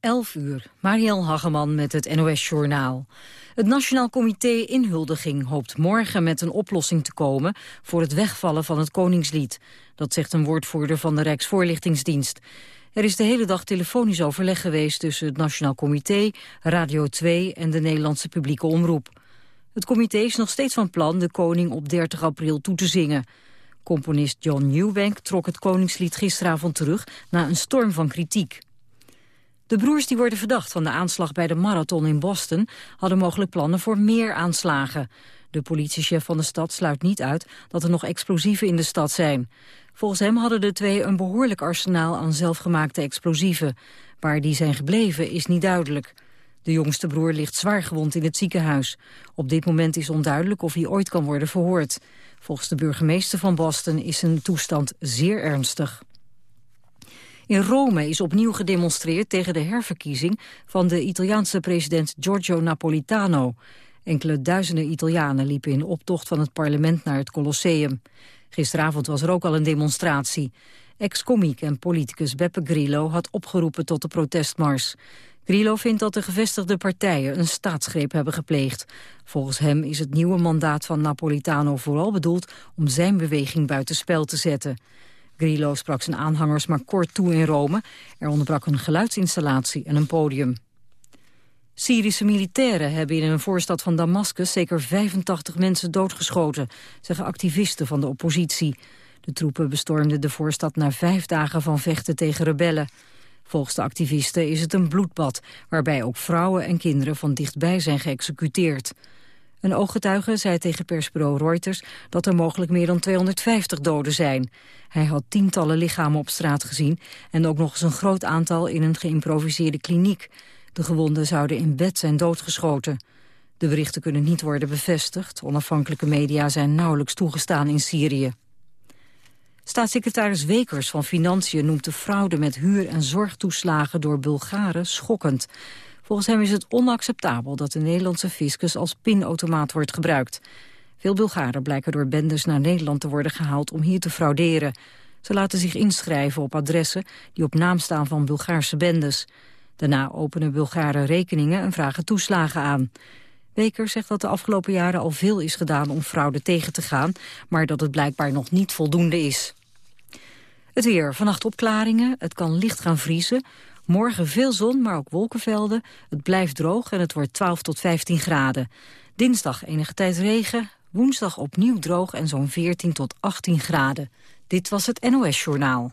11 uur, Marielle Hageman met het NOS-journaal. Het Nationaal Comité Inhuldiging hoopt morgen met een oplossing te komen... voor het wegvallen van het Koningslied. Dat zegt een woordvoerder van de Rijksvoorlichtingsdienst. Er is de hele dag telefonisch overleg geweest tussen het Nationaal Comité, Radio 2 en de Nederlandse publieke omroep. Het comité is nog steeds van plan de koning op 30 april toe te zingen. Componist John Newbank trok het Koningslied gisteravond terug na een storm van kritiek. De broers die worden verdacht van de aanslag bij de marathon in Boston... hadden mogelijk plannen voor meer aanslagen. De politiechef van de stad sluit niet uit dat er nog explosieven in de stad zijn. Volgens hem hadden de twee een behoorlijk arsenaal aan zelfgemaakte explosieven. Waar die zijn gebleven is niet duidelijk. De jongste broer ligt zwaar gewond in het ziekenhuis. Op dit moment is onduidelijk of hij ooit kan worden verhoord. Volgens de burgemeester van Boston is zijn toestand zeer ernstig. In Rome is opnieuw gedemonstreerd tegen de herverkiezing van de Italiaanse president Giorgio Napolitano. Enkele duizenden Italianen liepen in optocht van het parlement naar het Colosseum. Gisteravond was er ook al een demonstratie. Ex-komiek en politicus Beppe Grillo had opgeroepen tot de protestmars. Grillo vindt dat de gevestigde partijen een staatsgreep hebben gepleegd. Volgens hem is het nieuwe mandaat van Napolitano vooral bedoeld om zijn beweging buitenspel te zetten. Grillo sprak zijn aanhangers maar kort toe in Rome. Er onderbrak een geluidsinstallatie en een podium. Syrische militairen hebben in een voorstad van Damascus zeker 85 mensen doodgeschoten, zeggen activisten van de oppositie. De troepen bestormden de voorstad na vijf dagen van vechten tegen rebellen. Volgens de activisten is het een bloedbad, waarbij ook vrouwen en kinderen van dichtbij zijn geëxecuteerd. Een ooggetuige zei tegen persbureau Reuters dat er mogelijk meer dan 250 doden zijn. Hij had tientallen lichamen op straat gezien en ook nog eens een groot aantal in een geïmproviseerde kliniek. De gewonden zouden in bed zijn doodgeschoten. De berichten kunnen niet worden bevestigd. Onafhankelijke media zijn nauwelijks toegestaan in Syrië. Staatssecretaris Wekers van Financiën noemt de fraude met huur- en zorgtoeslagen door Bulgaren schokkend. Volgens hem is het onacceptabel dat de Nederlandse fiscus als pinautomaat wordt gebruikt. Veel Bulgaren blijken door bendes naar Nederland te worden gehaald om hier te frauderen. Ze laten zich inschrijven op adressen die op naam staan van Bulgaarse bendes. Daarna openen Bulgaren rekeningen en vragen toeslagen aan. Weker zegt dat de afgelopen jaren al veel is gedaan om fraude tegen te gaan, maar dat het blijkbaar nog niet voldoende is. Het weer. Vannacht opklaringen. Het kan licht gaan vriezen. Morgen veel zon, maar ook wolkenvelden. Het blijft droog en het wordt 12 tot 15 graden. Dinsdag enige tijd regen. Woensdag opnieuw droog en zo'n 14 tot 18 graden. Dit was het NOS Journaal.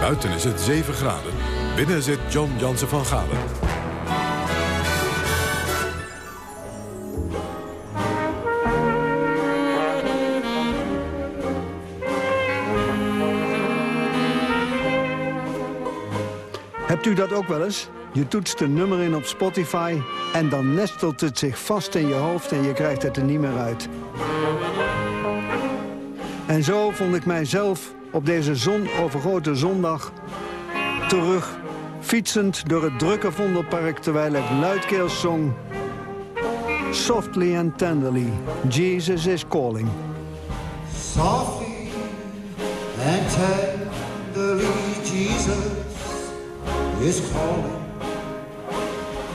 Buiten is het 7 graden, binnen zit John Jansen van Galen. Hebt u dat ook wel eens? Je toetst een nummer in op Spotify en dan nestelt het zich vast in je hoofd en je krijgt het er niet meer uit. En zo vond ik mijzelf op deze zonovergoten zondag terug. Fietsend door het drukke Vondelpark terwijl ik luidkeels zong... Softly and tenderly, Jesus is calling. Softly and tenderly, Jesus is calling.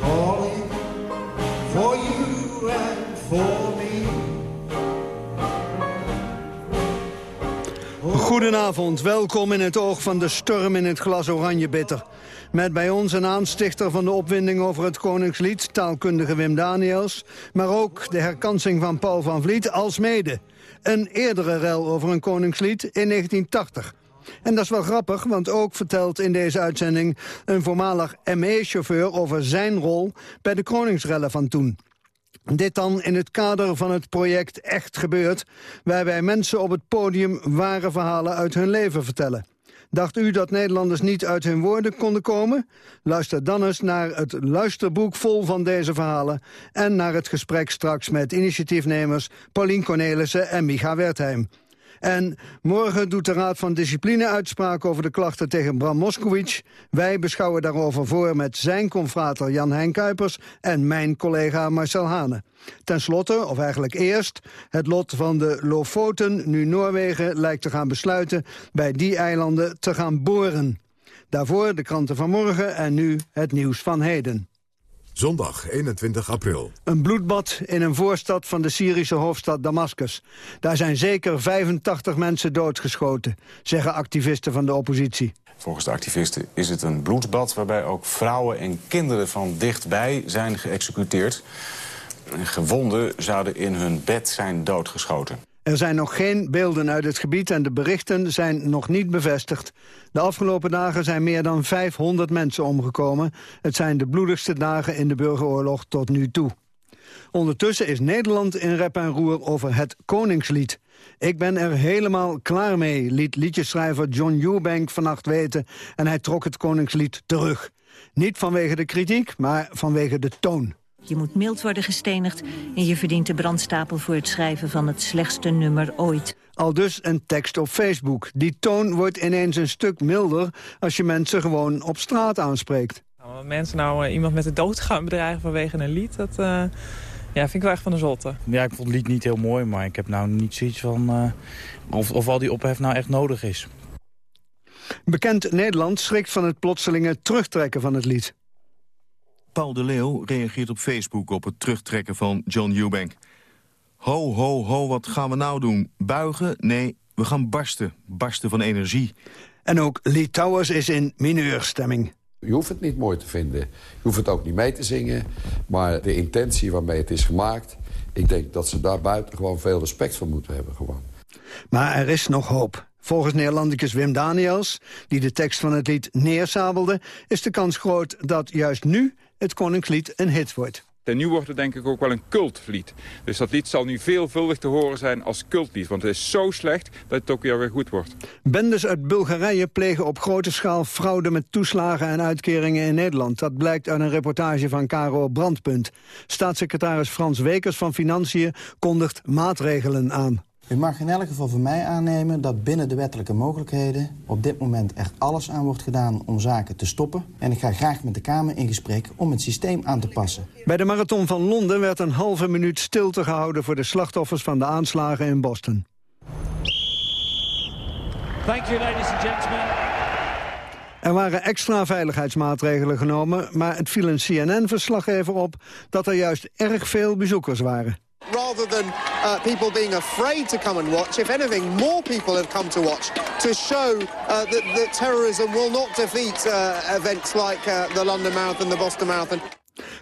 Calling for you. Goedenavond, welkom in het oog van de storm in het glas oranje bitter. Met bij ons een aanstichter van de opwinding over het Koningslied, taalkundige Wim Daniels. Maar ook de herkansing van Paul van Vliet als mede. Een eerdere rel over een Koningslied in 1980. En dat is wel grappig, want ook vertelt in deze uitzending... een voormalig ME-chauffeur over zijn rol bij de Koningsrellen van toen. Dit dan in het kader van het project Echt Gebeurd... waarbij mensen op het podium ware verhalen uit hun leven vertellen. Dacht u dat Nederlanders niet uit hun woorden konden komen? Luister dan eens naar het luisterboek vol van deze verhalen... en naar het gesprek straks met initiatiefnemers Paulien Cornelissen en Micha Wertheim. En morgen doet de Raad van Discipline uitspraak over de klachten tegen Bram Moskowitz. Wij beschouwen daarover voor met zijn confrater Jan-Hein Kuipers en mijn collega Marcel Hane. Ten slotte, of eigenlijk eerst, het lot van de Lofoten, nu Noorwegen lijkt te gaan besluiten bij die eilanden te gaan boren. Daarvoor de kranten van morgen en nu het nieuws van heden. Zondag 21 april. Een bloedbad in een voorstad van de Syrische hoofdstad Damascus. Daar zijn zeker 85 mensen doodgeschoten, zeggen activisten van de oppositie. Volgens de activisten is het een bloedbad waarbij ook vrouwen en kinderen van dichtbij zijn geëxecuteerd. Gewonden zouden in hun bed zijn doodgeschoten. Er zijn nog geen beelden uit het gebied en de berichten zijn nog niet bevestigd. De afgelopen dagen zijn meer dan 500 mensen omgekomen. Het zijn de bloedigste dagen in de burgeroorlog tot nu toe. Ondertussen is Nederland in rep en roer over het Koningslied. Ik ben er helemaal klaar mee, liet liedjeschrijver John Eubank vannacht weten... en hij trok het Koningslied terug. Niet vanwege de kritiek, maar vanwege de toon. Je moet mild worden gestenigd en je verdient de brandstapel voor het schrijven van het slechtste nummer ooit. Al dus een tekst op Facebook. Die toon wordt ineens een stuk milder als je mensen gewoon op straat aanspreekt. Nou, mensen nou uh, iemand met de dood gaan bedreigen vanwege een lied, dat uh, ja, vind ik wel echt van de zotte. Ja, ik vond het lied niet heel mooi, maar ik heb nou niet zoiets van uh, of, of al die ophef nou echt nodig is. Bekend Nederland schrikt van het plotselinge terugtrekken van het lied. Paul de Leeuw reageert op Facebook op het terugtrekken van John Eubank. Ho, ho, ho, wat gaan we nou doen? Buigen? Nee, we gaan barsten. Barsten van energie. En ook Lee Towers is in mineurstemming. Je hoeft het niet mooi te vinden. Je hoeft het ook niet mee te zingen. Maar de intentie waarmee het is gemaakt... ik denk dat ze daar buiten gewoon veel respect voor moeten hebben. Gewoon. Maar er is nog hoop. Volgens Neerlandicus Wim Daniels, die de tekst van het lied neersabelde... is de kans groot dat juist nu het Koningslied een hit wordt. En nu wordt het denk ik ook wel een cultlied. Dus dat lied zal nu veelvuldig te horen zijn als cultlied. Want het is zo slecht dat het ook weer weer goed wordt. Bendes uit Bulgarije plegen op grote schaal fraude met toeslagen en uitkeringen in Nederland. Dat blijkt uit een reportage van Caro Brandpunt. Staatssecretaris Frans Wekers van Financiën kondigt maatregelen aan. U mag in elk geval van mij aannemen dat binnen de wettelijke mogelijkheden... op dit moment echt alles aan wordt gedaan om zaken te stoppen. En ik ga graag met de Kamer in gesprek om het systeem aan te passen. Bij de Marathon van Londen werd een halve minuut stilte gehouden... voor de slachtoffers van de aanslagen in Boston. Thank you, ladies and gentlemen. Er waren extra veiligheidsmaatregelen genomen... maar het viel een CNN-verslaggever op dat er juist erg veel bezoekers waren. Rather than uh, people being afraid to come and watch, if anything, more people have come to watch to show uh, that, that, terrorism will not defeat uh, events like uh, the London Marathon, the Boston Marathon.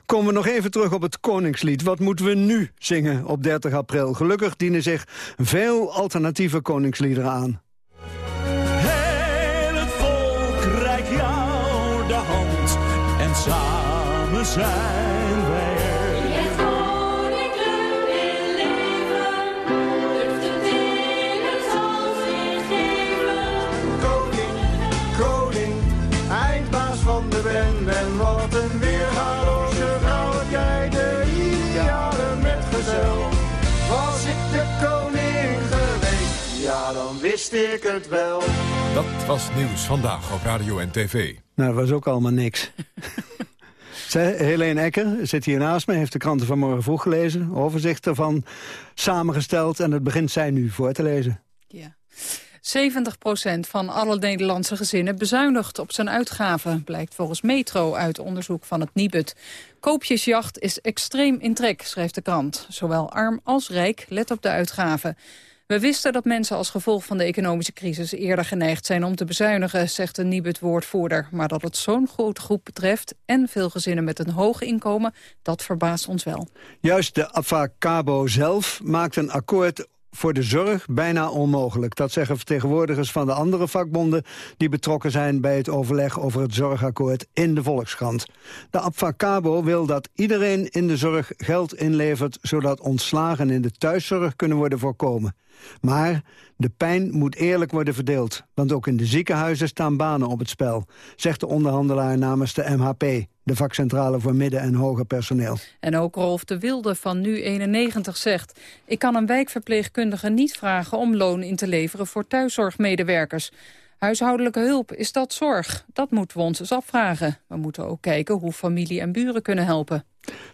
Komen we nog even terug op het Koningslied. Wat moeten we nu zingen op 30 april? Gelukkig dienen zich veel alternatieve koningsliederen aan. Heel het volk reikt jou de hand en samen zijn het wel. Dat was Nieuws Vandaag op Radio en TV. Nou, dat was ook allemaal niks. Helene Ecker zit hier naast me, heeft de kranten van morgen vroeg gelezen. Overzicht ervan samengesteld en het begint zij nu voor te lezen. Ja. 70% van alle Nederlandse gezinnen bezuinigt op zijn uitgaven, blijkt volgens Metro uit onderzoek van het Nibud. Koopjesjacht is extreem in trek, schrijft de krant. Zowel arm als rijk let op de uitgaven. We wisten dat mensen als gevolg van de economische crisis eerder geneigd zijn om te bezuinigen, zegt de Nibud-woordvoerder. Maar dat het zo'n grote groep betreft en veel gezinnen met een hoog inkomen, dat verbaast ons wel. Juist de Avacabo zelf maakt een akkoord voor de zorg bijna onmogelijk. Dat zeggen vertegenwoordigers van de andere vakbonden... die betrokken zijn bij het overleg over het zorgakkoord in de Volkskrant. De Abfacabo wil dat iedereen in de zorg geld inlevert... zodat ontslagen in de thuiszorg kunnen worden voorkomen. Maar de pijn moet eerlijk worden verdeeld. Want ook in de ziekenhuizen staan banen op het spel, zegt de onderhandelaar namens de MHP, de vakcentrale voor midden- en hoger personeel. En ook Rolf de Wilde van Nu91 zegt... ik kan een wijkverpleegkundige niet vragen om loon in te leveren voor thuiszorgmedewerkers. Huishoudelijke hulp, is dat zorg? Dat moeten we ons eens afvragen. We moeten ook kijken hoe familie en buren kunnen helpen.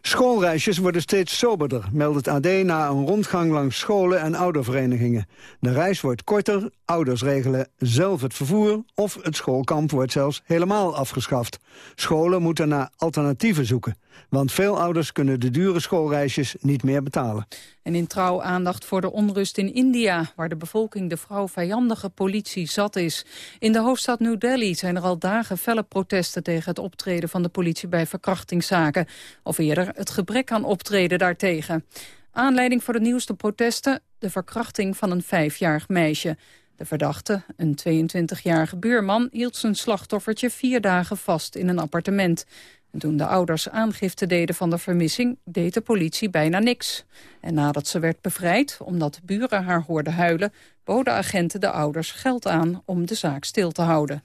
Schoolreisjes worden steeds soberder, meldt AD na een rondgang langs scholen en ouderverenigingen. De reis wordt korter, ouders regelen zelf het vervoer of het schoolkamp wordt zelfs helemaal afgeschaft. Scholen moeten naar alternatieven zoeken, want veel ouders kunnen de dure schoolreisjes niet meer betalen. En in trouw aandacht voor de onrust in India, waar de bevolking de vrouw-vijandige politie zat is. In de hoofdstad New Delhi zijn er al dagen felle protesten tegen het optreden van de politie bij verkrachtingszaken. Of eerder het gebrek aan optreden daartegen. Aanleiding voor de nieuwste protesten, de verkrachting van een vijfjarig meisje. De verdachte, een 22-jarige buurman, hield zijn slachtoffertje vier dagen vast in een appartement. En toen de ouders aangifte deden van de vermissing, deed de politie bijna niks. En nadat ze werd bevrijd, omdat buren haar hoorden huilen... boden agenten de ouders geld aan om de zaak stil te houden.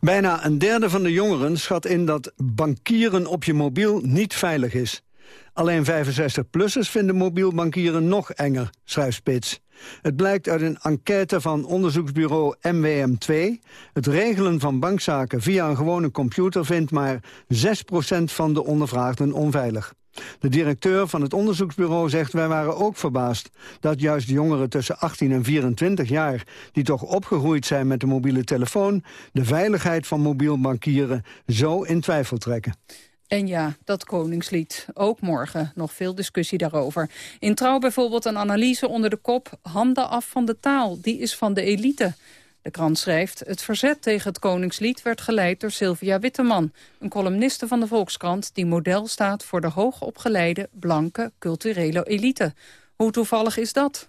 Bijna een derde van de jongeren schat in dat bankieren op je mobiel niet veilig is. Alleen 65-plussers vinden mobiel bankieren nog enger, schrijft Spits. Het blijkt uit een enquête van onderzoeksbureau MWM2. Het regelen van bankzaken via een gewone computer vindt maar 6% van de ondervraagden onveilig. De directeur van het onderzoeksbureau zegt... wij waren ook verbaasd dat juist jongeren tussen 18 en 24 jaar... die toch opgegroeid zijn met de mobiele telefoon... de veiligheid van mobiel bankieren zo in twijfel trekken. En ja, dat Koningslied. Ook morgen nog veel discussie daarover. In Trouw bijvoorbeeld een analyse onder de kop... handen af van de taal, die is van de elite. De krant schrijft, het verzet tegen het Koningslied werd geleid door Sylvia Witteman, een columniste van de Volkskrant die model staat voor de hoogopgeleide, blanke, culturele elite. Hoe toevallig is dat?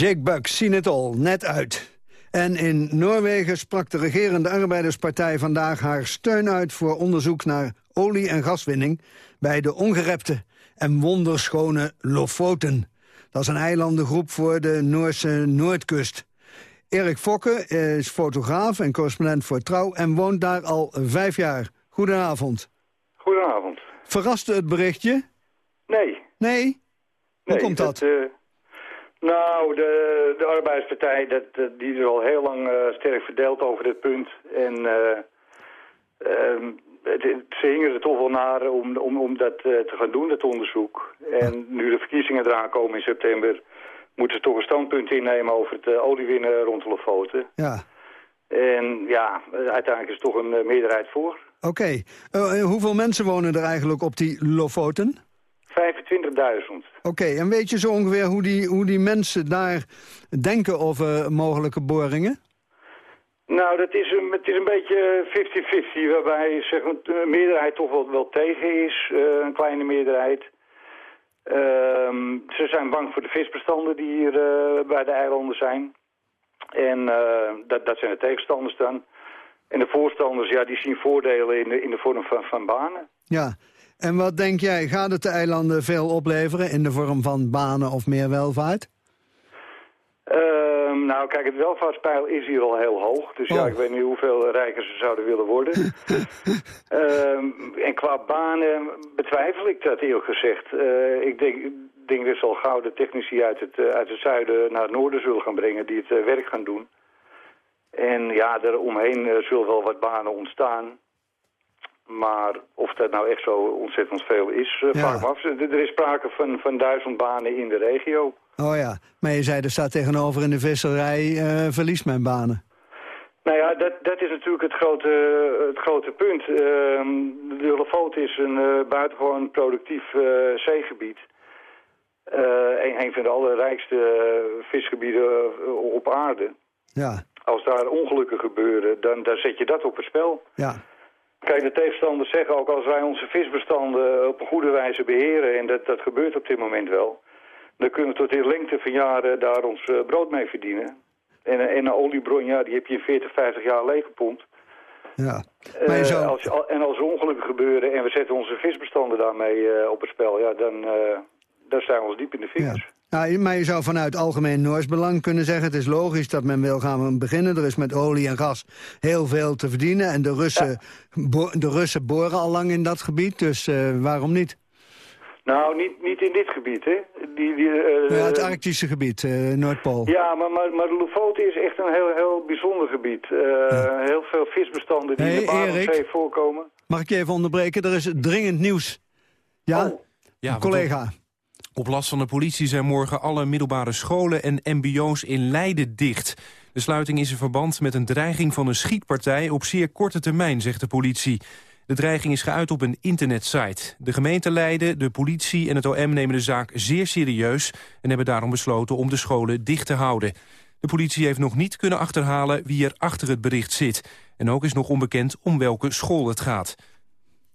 Jake Buck, zien het al, net uit. En in Noorwegen sprak de regerende arbeiderspartij vandaag haar steun uit voor onderzoek naar olie- en gaswinning bij de ongerepte en wonderschone Lofoten. Dat is een eilandengroep voor de Noorse Noordkust. Erik Fokke is fotograaf en correspondent voor Trouw en woont daar al vijf jaar. Goedenavond. Goedenavond. Verraste het berichtje? Nee. Nee? Hoe Nee, komt dat? eh, nou, de, de arbeidspartij dat, die is al heel lang eh, sterk verdeeld over dit punt. En eh, ehm, het, ze hingen er toch wel naar om, om, om dat eh, te gaan doen, dat onderzoek. En nu de verkiezingen eraan komen in september... moeten ze toch een standpunt innemen over het oliewinnen rond de Lofoten. Ja, En ja, uiteindelijk is er toch een meerderheid voor. oké. Hoeveel mensen wonen er eigenlijk op die Lofoten? 25.000. Oké, en weet je zo ongeveer hoe die, hoe die mensen daar denken over mogelijke boringen? Nou, dat is een, het is een beetje 50-50, waarbij zeg, maar, de meerderheid toch wel, wel tegen is, eh, een kleine meerderheid. Ehm, ze zijn bang voor de visbestanden die hier eh, bij de eilanden zijn. En eh, dat, dat zijn de tegenstanders dan. En de voorstanders, ja, die zien voordelen in de, in de vorm van, van banen. Ja. En wat denk jij, gaat het de eilanden veel opleveren in de vorm van banen of meer welvaart? Ehm, nou, kijk, het welvaartspeil is hier al heel hoog. Dus ja, ik weet niet hoeveel rijker ze zouden willen worden. Ehm, en qua banen betwijfel ik dat eerlijk gezegd. Eh, ik denk, denk dat ze al gauw de technici uit het, eh, uit het zuiden naar het noorden zullen gaan brengen... die het eh, werk gaan doen. En ja, er omheen zullen wel wat banen ontstaan. Maar of dat nou echt zo ontzettend veel is, eh, Ja. me af. Er is sprake van, van duizend banen in de regio. Oh ja, maar je zei er staat tegenover in de visserij uh, verliest mijn banen. Nou ja, dat, dat is natuurlijk het grote, het grote punt. Ehm, de Lofoot is een uh, buitengewoon productief uh, zeegebied. een, een van de allerrijkste visgebieden op aarde. Ja. Als daar ongelukken gebeuren, dan, dan zet je dat op het spel. Ja. Kijk, de tegenstanders zeggen ook als wij onze visbestanden op een goede wijze beheren... en dat, dat gebeurt op dit moment wel... dan kunnen we tot in lengte van jaren daar ons uh, brood mee verdienen. En, en een oliebron, ja, die heb je in 40, 50 jaar leeggepompt. Ja. Maar je zou... uh, als, en als er ongelukken gebeuren en we zetten onze visbestanden daarmee uh, op het spel... ja, dan, dan zijn we ons diep in de vingers. Ja. Nou, maar je zou vanuit algemeen Noors belang kunnen zeggen... het is logisch dat men wil gaan beginnen. Er is met olie en gas heel veel te verdienen. En de Russen, ja. de Russen boren al lang in dat gebied, dus uh, waarom niet? Nou, niet, niet in dit gebied, hè. Die, die, uh, ja, het Arctische gebied, uh, Noordpool. Ja, maar, maar, maar de Lofoten is echt een heel, heel bijzonder gebied. Ja. Heel veel visbestanden die hey, in de Barentszee voorkomen. Mag ik je even onderbreken? Er is dringend nieuws. Ja, oh. ja collega. Op last van de politie zijn morgen alle middelbare scholen en mbo's in Leiden dicht. De sluiting is in verband met een dreiging van een schietpartij op zeer korte termijn, zegt de politie. De dreiging is geuit op een internetsite. De gemeente Leiden, de politie en het OM nemen de zaak zeer serieus... en hebben daarom besloten om de scholen dicht te houden. De politie heeft nog niet kunnen achterhalen wie er achter het bericht zit. En ook is nog onbekend om welke school het gaat.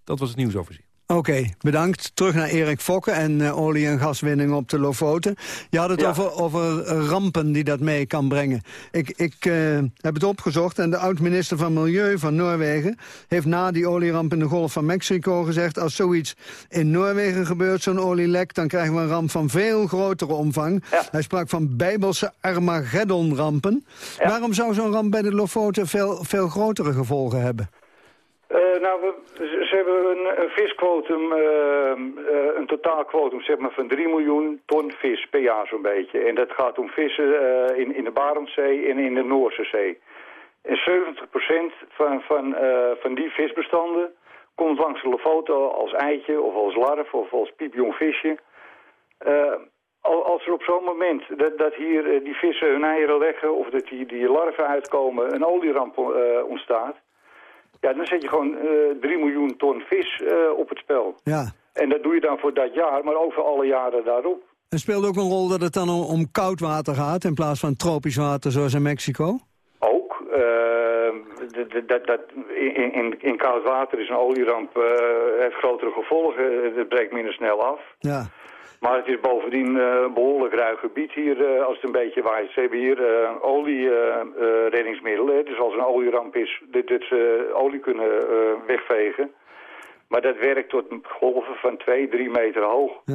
Dat was het nieuwsoverzicht. Oké, okay, bedankt. Terug naar Erik Fokke en uh, olie- en gaswinning op de Lofoten. Je had het ja. over, over rampen die dat mee kan brengen. Ik, ik uh, heb het opgezocht en de oud-minister van Milieu van Noorwegen... heeft na die olieramp in de Golf van Mexico gezegd... als zoiets in Noorwegen gebeurt, zo'n olielek... dan krijgen we een ramp van veel grotere omvang. Ja. Hij sprak van bijbelse Armageddon-rampen. Ja. Waarom zou zo'n ramp bij de Lofoten veel, veel grotere gevolgen hebben? Uh, nou, we, ze hebben een, visquotum, uh, uh, een totaalquotum zeg maar, van 3 miljoen ton vis per jaar zo'n beetje. En dat gaat om vissen in, in de Barentszee en in de Noorse Zee. En 70% van, van, van die visbestanden komt langs de Lofoten als eitje of als larf of als piepjong visje. als er op zo'n moment dat, dat hier die vissen hun eieren leggen of dat die, die larven uitkomen, een olieramp ontstaat... Ja, dan zet je gewoon uh, 3 miljoen ton vis uh, op het spel. Ja. En dat doe je dan voor dat jaar, maar ook voor alle jaren daarop. En speelt ook een rol dat het dan om, koud water gaat... in plaats van tropisch water zoals in Mexico? Ook. Uh, d- dat, dat, in, in, in koud water is een olieramp, eh, heeft grotere gevolgen. Het breekt minder snel af. Ja. Maar het is bovendien eh, een behoorlijk ruig gebied hier eh, als het een beetje waait. Ze hebben hier eh oliereddingsmiddelen. dus als er een olieramp is, dat dat ze olie kunnen wegvegen. Maar dat werkt tot golven van 2, 3 meter hoog. Ja.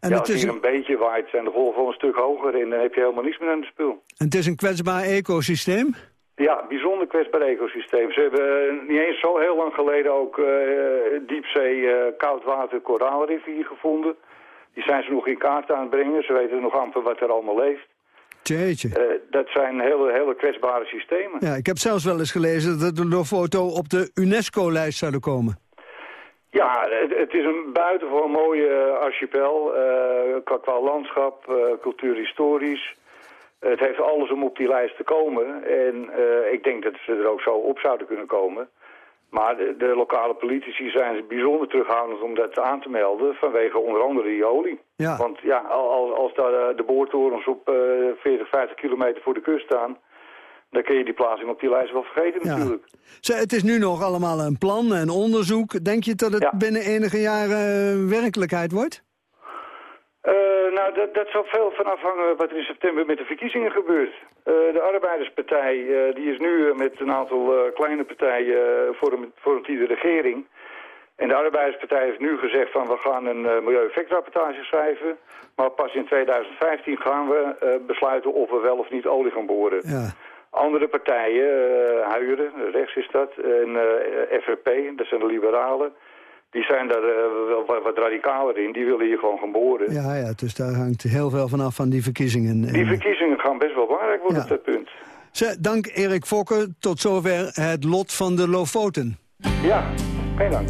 En ja, het als is hier een- beetje waait, zijn de golven een stuk hoger. En dan heb je helemaal niets meer aan de spul. En het is een kwetsbaar ecosysteem? Ja, bijzonder kwetsbaar ecosysteem. Ze hebben niet eens zo heel lang geleden ook eh, diepzee eh, koudwater koraalriffen hier gevonden. Die zijn ze nog in kaart aan het brengen. Ze weten nog amper wat er allemaal leeft. Tjeetje. Eh, dat zijn hele, hele kwetsbare systemen. Ja, ik heb zelfs wel eens gelezen dat de Lofoto op de UNESCO-lijst zouden komen. Ja, het, het is een buitengewoon mooie eh, archipel. eh, qua, qua landschap, eh, cultuurhistorisch. Het heeft alles om op die lijst te komen. En ik denk dat ze er ook zo op zouden kunnen komen. Maar de, de lokale politici zijn bijzonder terughoudend om dat aan te melden... vanwege onder andere die olie. Ja. Want ja, als, als daar eh, de boortorens op eh 40, 50 kilometer voor de kust staan... dan kun je die plaatsing op die lijst wel vergeten Ja. natuurlijk. Het is nu nog allemaal een plan en onderzoek. Denk je dat het binnen enige jaren eh, werkelijkheid wordt? Eh, nou, dat, dat zal veel van afhangen wat er in september met de verkiezingen gebeurt. Eh, de Arbeiderspartij eh, die is nu met een aantal kleine partijen vormt, vormt die de regering. En de Arbeiderspartij heeft nu gezegd van we gaan een milieueffectrapportage schrijven. Maar pas in 2015 gaan we besluiten of we wel of niet olie gaan boren. Ja. Andere partijen, Huieren, rechts is dat, en FRP, dat zijn de liberalen... Die zijn daar uh, wel wat, wat, radicaler in. Die willen hier gewoon gaan boren. Ja, ja, dus daar hangt heel veel vanaf van die verkiezingen. Die verkiezingen gaan best wel belangrijk worden ja. op dat punt. Dank Erik Fokker. Tot zover het lot van de Lofoten. Ja, geen dank.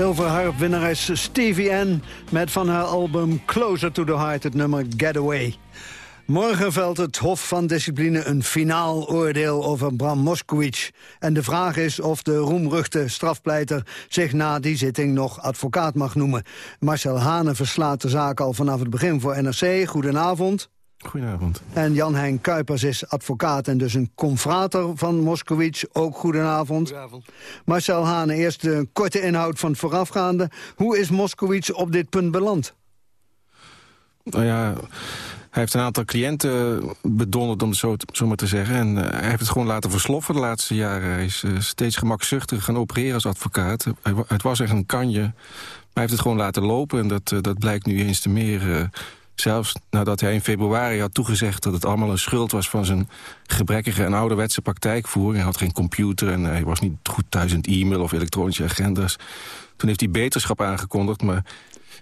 Zilverharpwinnares Stevie N met van haar album Closer to the Heart het nummer Getaway. Morgen velt het Hof van Discipline een finaal oordeel over Bram Moskowitz. En de vraag is of de roemruchte strafpleiter zich na die zitting nog advocaat mag noemen. Marcel Hane verslaat de zaak al vanaf het begin voor NRC. Goedenavond. Goedenavond. En Jan-Hein Kuipers is advocaat en dus een confrater van Moskowitz. Ook goedenavond. Goedenavond. Marcel Hane, eerst de korte inhoud van het voorafgaande. Hoe is Moskowitz op dit punt beland? Nou ja, hij heeft een aantal cliënten bedonderd, om het zo, zo maar te zeggen. En eh, hij heeft het gewoon laten versloffen de laatste jaren. Hij is eh, steeds gemakzuchtiger gaan opereren als advocaat. Het was echt een kanje, maar hij heeft het gewoon laten lopen. En dat, eh, dat blijkt nu eens te meer... Zelfs nadat hij in februari had toegezegd dat het allemaal een schuld was van zijn gebrekkige en ouderwetse praktijkvoering. Hij had geen computer en hij was niet goed thuis in e-mail of elektronische agenda's. Toen heeft hij beterschap aangekondigd, maar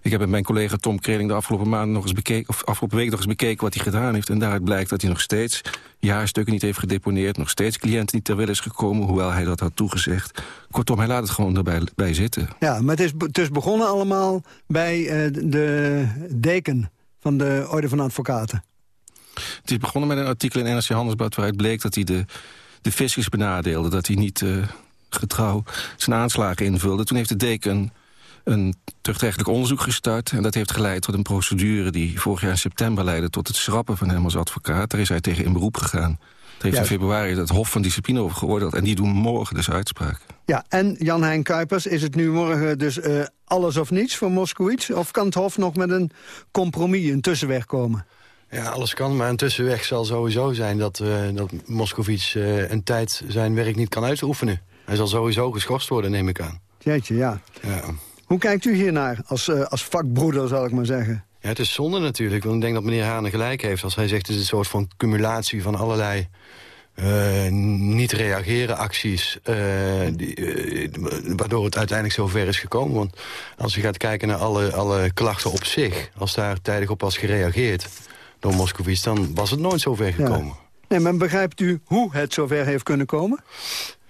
ik heb met mijn collega Tom Kreling de afgelopen maand nog eens bekeken, of afgelopen week nog eens bekeken wat hij gedaan heeft. En daaruit blijkt dat hij nog steeds jaarstukken niet heeft gedeponeerd, nog steeds cliënten niet ter wille is gekomen, hoewel hij dat had toegezegd. Kortom, hij laat het gewoon erbij bij zitten. Ja, maar het is, be- het is begonnen allemaal bij eh, de deken van de Orde van Advocaten. Het is begonnen met een artikel in NRC Handelsblad... waaruit bleek dat hij de, de fiscus benadeelde. Dat hij niet eh, getrouw zijn aanslagen invulde. Toen heeft de deken een tuchtrechtelijk onderzoek gestart... en dat heeft geleid tot een procedure die vorig jaar in september leidde... tot het schrappen van hem als advocaat. Daar is hij tegen in beroep gegaan. Daar heeft Juist. in februari het Hof van Discipline over geoordeeld... en die doen morgen dus uitspraak. Ja, en Jan-Hein Kuipers, is het nu morgen dus eh, alles of niets voor Moskowitz? Of kan het Hof nog met een compromis, een tussenweg komen? Ja, alles kan, maar een tussenweg zal sowieso zijn... dat, eh dat Moscovic eh, een tijd zijn werk niet kan uitoefenen. Hij zal sowieso geschorst worden, neem ik aan. Jeetje, ja. Ja. Hoe kijkt u hiernaar als, als vakbroeder, zal ik maar zeggen? Ja, het is zonde natuurlijk, want ik denk dat meneer Hane gelijk heeft... als hij zegt het is een soort van cumulatie van allerlei eh, niet reageren acties... eh, die, eh, waardoor het uiteindelijk zo ver is gekomen. Want als je gaat kijken naar alle, alle klachten op zich... als daar tijdig op was gereageerd door Moscovici... dan was het nooit zo ver gekomen. Nee, maar begrijpt u hoe het zover heeft kunnen komen?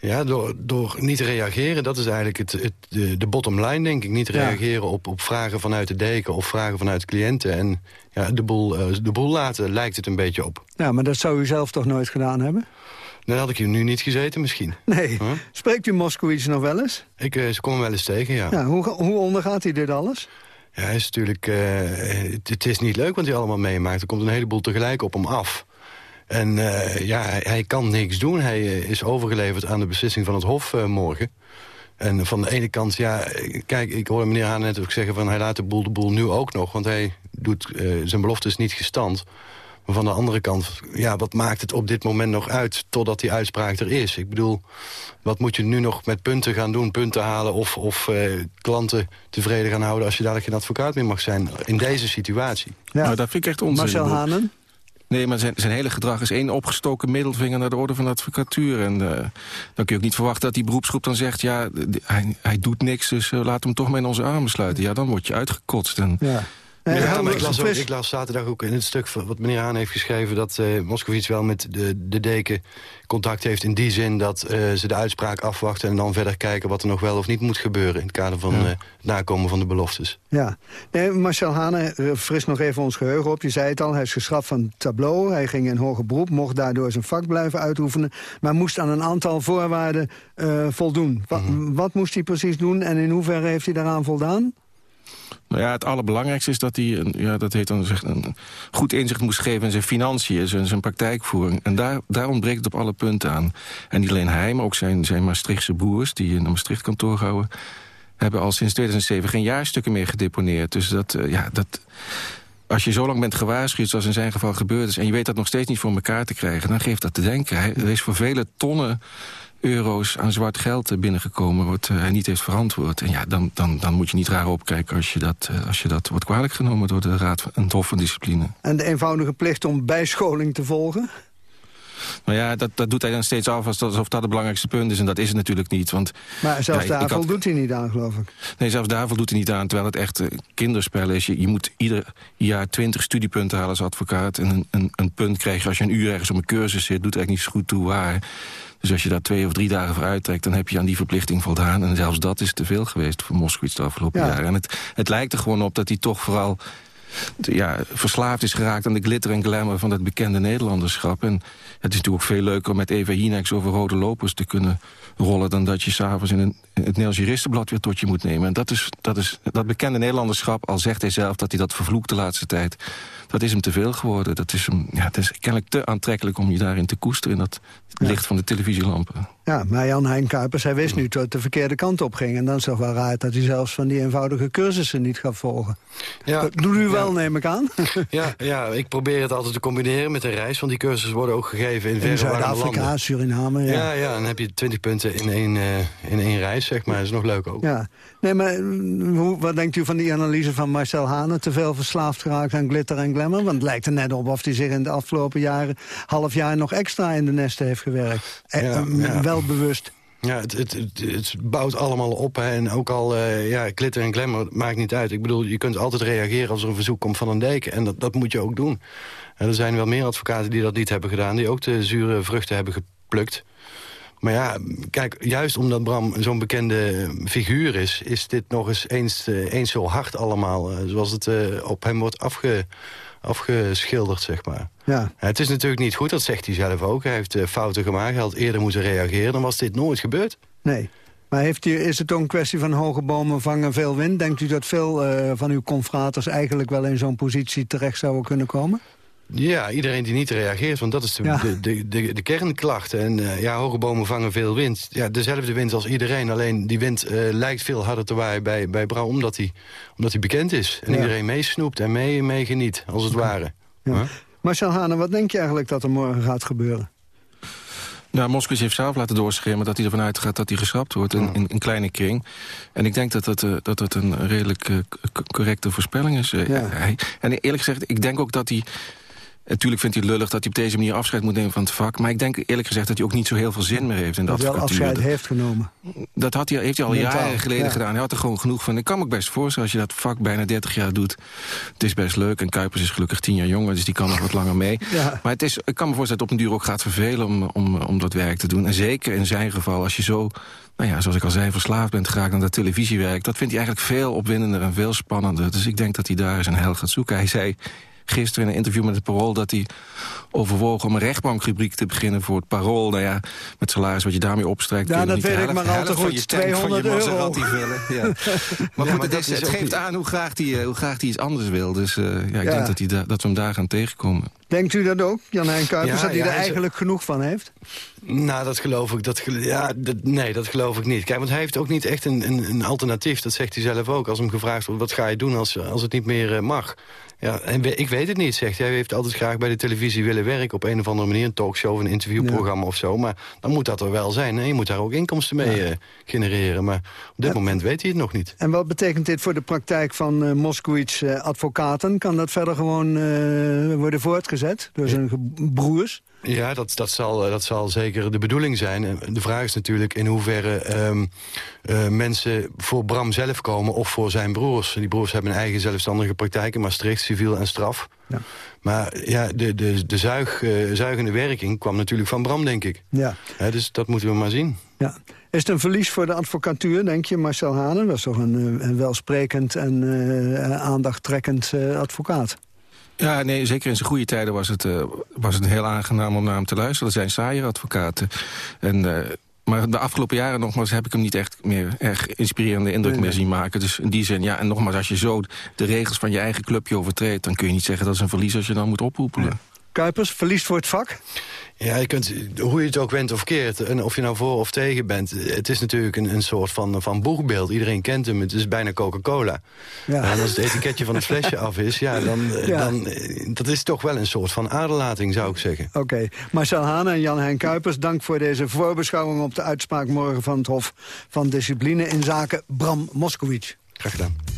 Ja, door, door niet te reageren, dat is eigenlijk het, het, de, de bottom line, denk ik. Niet reageren op, op vragen vanuit de deken of vragen vanuit cliënten. En ja, de, boel, eh, de boel laten lijkt het een beetje op. Ja, maar dat zou u zelf toch nooit gedaan hebben? Dan had ik hier nu niet gezeten misschien. Nee. Spreekt u Moskowitz nog wel eens? Ik, eh, ze komen wel eens tegen, ja. Ja, hoe, hoe ondergaat hij dit alles? Ja, is natuurlijk, eh, het, het is niet leuk wat hij allemaal meemaakt. Er komt een heleboel tegelijk op hem af. En eh, ja, hij, kan niks doen. Hij eh, is overgeleverd aan de beslissing van het Hof eh, morgen. En van de ene kant, ja, kijk, ik hoorde meneer Haan net ook zeggen... van hij laat de boel de boel nu ook nog, want hij doet eh, zijn belofte is niet gestand. Maar van de andere kant, ja, wat maakt het op dit moment nog uit... totdat die uitspraak er is? Ik bedoel, wat moet je nu nog met punten gaan doen? Punten halen of, of eh, klanten tevreden gaan houden... als je dadelijk geen advocaat meer mag zijn in deze situatie? Ja. Nou, dat vind ik echt onzin. Marcel Hanen? Nee, maar zijn, zijn hele gedrag is één opgestoken middelvinger naar de orde van de advocatuur. En eh, dan kun je ook niet verwachten dat die beroepsgroep dan zegt... ja, hij, hij doet niks, dus uh, laat hem toch maar in onze armen sluiten. Ja, dan word je uitgekotst. Ja. Ja, maar ik las, ook, ik las zaterdag ook in het stuk wat meneer Haan heeft geschreven... dat uh, Moskovits wel met de, de deken contact heeft in die zin... dat uh, ze de uitspraak afwachten en dan verder kijken... wat er nog wel of niet moet gebeuren... in het kader van ja. uh, het nakomen van de beloftes. Ja. Nee, Marcel Hane, fris nog even ons geheugen op. Je zei het al, hij is geschrapt van het tableau. Hij ging in hoger beroep, mocht daardoor zijn vak blijven uitoefenen... maar moest aan een aantal voorwaarden voldoen. Mm -hmm. wat moest hij precies doen en in hoeverre heeft hij daaraan voldaan? Nou ja, het allerbelangrijkste is dat hij een, ja, dat heet dan een goed inzicht moest geven in zijn financiën, zijn, zijn praktijkvoering. En daar, daar ontbreekt het op alle punten aan. En niet alleen hij, maar ook zijn, zijn Maastrichtse broers, die in een Maastricht kantoor houden, hebben al sinds 2007 geen jaarstukken meer gedeponeerd. Dus dat, uh, ja, dat, als je zo lang bent gewaarschuwd, zoals in zijn geval gebeurd is... en je weet dat nog steeds niet voor elkaar te krijgen, dan geeft dat te denken. Hij, is voor vele tonnen euro's aan zwart geld binnengekomen... wat hij niet heeft verantwoord. En ja, dan, dan, dan moet je niet raar opkijken als je, dat, als je dat wordt kwalijk genomen... door de Raad van het Hof van Discipline. En de eenvoudige plicht om bijscholing te volgen? Nou ja, dat, dat doet hij dan steeds af alsof dat het belangrijkste punt is. En dat is het natuurlijk niet. Want, maar zelfs ja, daar voldoet hij niet aan, geloof ik. Nee, zelfs daar voldoet hij niet aan. Terwijl het echt uh, kinderspel is. Je, je, moet ieder jaar twintig studiepunten halen als advocaat. En een, een, een, punt krijg je als je een uur ergens op een cursus zit. Doet eigenlijk niet zo goed toe waar. Dus als je daar twee of drie dagen voor uittrekt... dan heb je aan die verplichting voldaan. En zelfs dat is te veel geweest voor Moskowitz de afgelopen ja. jaren. En het, het lijkt er gewoon op dat hij toch vooral ja, verslaafd is geraakt aan de glitter en glamour van dat bekende Nederlanderschap. En het is natuurlijk ook veel leuker om met Eva Hinex over rode lopers te kunnen rollen... dan dat je s'avonds in een, Nederlands Juristenblad weer tot je moet nemen. En dat, is, dat, is, dat bekende Nederlanderschap, al zegt hij zelf dat hij dat vervloekt de laatste tijd... dat is hem te veel geworden. Dat is hem, ja, het is kennelijk te aantrekkelijk om je daarin te koesteren... in dat licht van de televisielampen. Ja, maar Jan Hein Kuipers, hij wist nu dat het de verkeerde kant op ging. En dan is het toch wel raar dat hij zelfs van die eenvoudige cursussen niet gaat volgen. Ja, dat doet u wel, neem ik aan. Ja, ja, ik probeer het altijd te combineren met een reis. Want die cursussen worden ook gegeven in, In verre Zuid-Afrika. Suriname, ja. Ja, ja, dan heb je 20 punten in één, eh, in één reis, zeg maar. Dat is nog leuk ook. Ja. Nee, maar mm, hoe, wat denkt u van die analyse van Marcel Hane? Te veel verslaafd geraakt aan glitter en glamour? Want het lijkt er net op of hij zich in de afgelopen jaren... half jaar nog extra in de nesten heeft gewerkt. Eh, Ja, eh, ja. Wel bewust. Ja, het, het, het, het bouwt allemaal op. Hè. En ook al, eh, ja, glitter en glamour, maakt niet uit. Ik bedoel, je kunt altijd reageren als er een verzoek komt van een deken. En dat, dat moet je ook doen. En er zijn wel meer advocaten die dat niet hebben gedaan. Die ook de zure vruchten hebben geplukt. Maar ja, kijk, juist omdat Bram zo'n bekende figuur is... is dit nog eens eens, eh, eens zo hard allemaal. eh, zoals het eh, op hem wordt afge, afgeschilderd, zeg maar. Ja. Het is natuurlijk niet goed, dat zegt hij zelf ook. Hij heeft fouten gemaakt, hij had eerder moeten reageren. Dan was dit nooit gebeurd. Nee. Maar heeft u, is het ook een kwestie van hoge bomen vangen veel wind? Denkt u dat veel van uw confraters eigenlijk wel in zo'n positie terecht zouden kunnen komen? Ja, iedereen die niet reageert, want dat is de, Ja. de, de, de, de kernklacht. En eh, ja, hoge bomen vangen veel wind. Ja, dezelfde wind als iedereen, alleen die wind eh, lijkt veel harder te waaien bij, bij Brouw... omdat hij, omdat hij bekend is. En Ja. iedereen meesnoept en mee, meegeniet, als het ware. Ja. Marcel Hane, wat denk je eigenlijk dat er morgen gaat gebeuren? Nou, Moskowitz heeft zelf laten doorschemeren dat hij ervan uitgaat dat hij geschrapt wordt in, in een kleine kring. En ik denk dat dat, eh, dat, dat een redelijk correcte voorspelling is. Ja. hij- en eerlijk gezegd, ik denk ook dat hij... Natuurlijk vindt hij het lullig dat hij op deze manier afscheid moet nemen van het vak. Maar ik denk eerlijk gezegd dat hij ook niet zo heel veel zin meer heeft in de Dat hij al advocatuur. afscheid heeft genomen. Dat had hij, heeft hij al Mentaal, jaren geleden ja. gedaan. Hij had er gewoon genoeg van. Ik kan me ook best voorstellen, als je dat vak bijna 30 jaar doet... het is best leuk. En Kuipers is gelukkig 10 jaar jonger, dus die kan nog wat langer mee. Ja. Maar het is, ik kan me voorstellen dat het op een duur ook gaat vervelen... Om, om, om dat werk te doen. En zeker in zijn geval, als je zo... Nou ja, zoals ik al zei, verslaafd bent geraakt aan dat televisiewerk... dat vindt hij eigenlijk veel opwindender en veel spannender. Dus ik denk dat hij daar zijn hel gaat zoeken. Hij zei gisteren in een interview met het Parool... dat hij overwoog om een rechtbankrubriek te beginnen voor het Parool. Nou ja, met salaris wat je daarmee opstrijkt... Ja, dat niet weet ik maar al te goed. je tank van je 200 euro. Ja. Maar Ja, goed, maar het, dat is, is het ook geeft aan hoe graag hij, eh, hoe graag hij iets anders wil. Dus eh, ja, ik Ja. denk dat, hij da- dat we hem daar gaan tegenkomen. Denkt u dat ook, Jan Hein Kuipers, Ja, dat hij ja, er is- eigenlijk genoeg van heeft? Nou, dat geloof ik. Dat, gel- ja, dat, nee, dat geloof ik niet. Kijk, want hij heeft ook niet echt een, een, een alternatief. Dat zegt hij zelf ook. Als hem gevraagd wordt, wat ga je doen als, als het niet meer eh, mag? Ja, en ik weet het niet, zegt hij. Hij heeft altijd graag bij de televisie willen werken... op een of andere manier, een talkshow of een interviewprogramma of zo. Maar dan moet dat er wel zijn. En je moet daar ook inkomsten mee eh, genereren. Maar op dit moment weet hij het nog niet. En wat betekent dit voor de praktijk van eh Moskowitz eh, advocaten? Kan dat verder gewoon worden voortgezet door zijn broers? Ja, dat, dat, zal, eh, dat zal zeker de bedoeling zijn. De vraag is natuurlijk in hoeverre ehm, eh, mensen voor Bram zelf komen... of voor zijn broers. Die broers hebben een eigen zelfstandige praktijk in Maastricht, civiel en straf. Ja. Maar ja, de, de, de zuig, eh, zuigende werking kwam natuurlijk van Bram, denk ik. Ja. Dus dat moeten we maar zien. ja. Is het een verlies voor de advocatuur, denk je, Marcel Hanen? Dat is toch een, een welsprekend en aandachttrekkend advocaat? Ja, nee, zeker in zijn goede tijden was het, eh, was het heel aangenaam om naar hem te luisteren. Dat zijn saaier advocaten. En, eh, maar de afgelopen jaren nogmaals heb ik hem niet echt meer erg inspirerende indruk Nee, meer zien maken. Dus in die zin, ja, en nogmaals, als je zo de regels van je eigen clubje overtreedt... dan kun je niet zeggen dat is een verlies als je dan moet ophoepelen. Kuipers, verlies voor het vak? Ja, je kunt, hoe je het ook went of keert, en of je nou voor of tegen bent... het is natuurlijk een, een soort van, van boegbeeld. Iedereen kent hem, het is bijna Coca-Cola. Ja. En als het etiketje van het flesje af is, ja, dan, eh, Ja. dan eh, dat is toch wel een soort van aderlating, zou ik zeggen. Oké. Marcel Hanen en Jan-Hein Kuipers, dank voor deze voorbeschouwing... op de uitspraak morgen van het Hof van Discipline... in zaken Bram Moskowitz. Graag gedaan.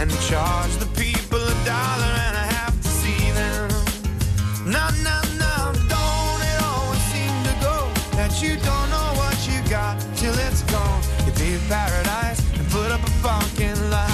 and charge the people a dollar and I have to see them. No, no, no, don't it always seem to go that you don't know what you got till it's gone. You pay paradise and put up a fucking lie.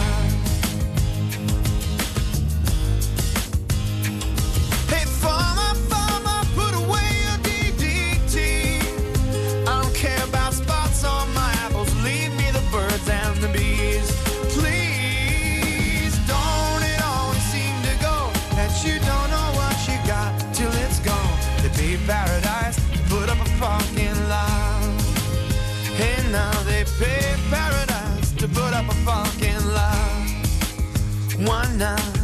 They paradise to put up a fucking lie. One night.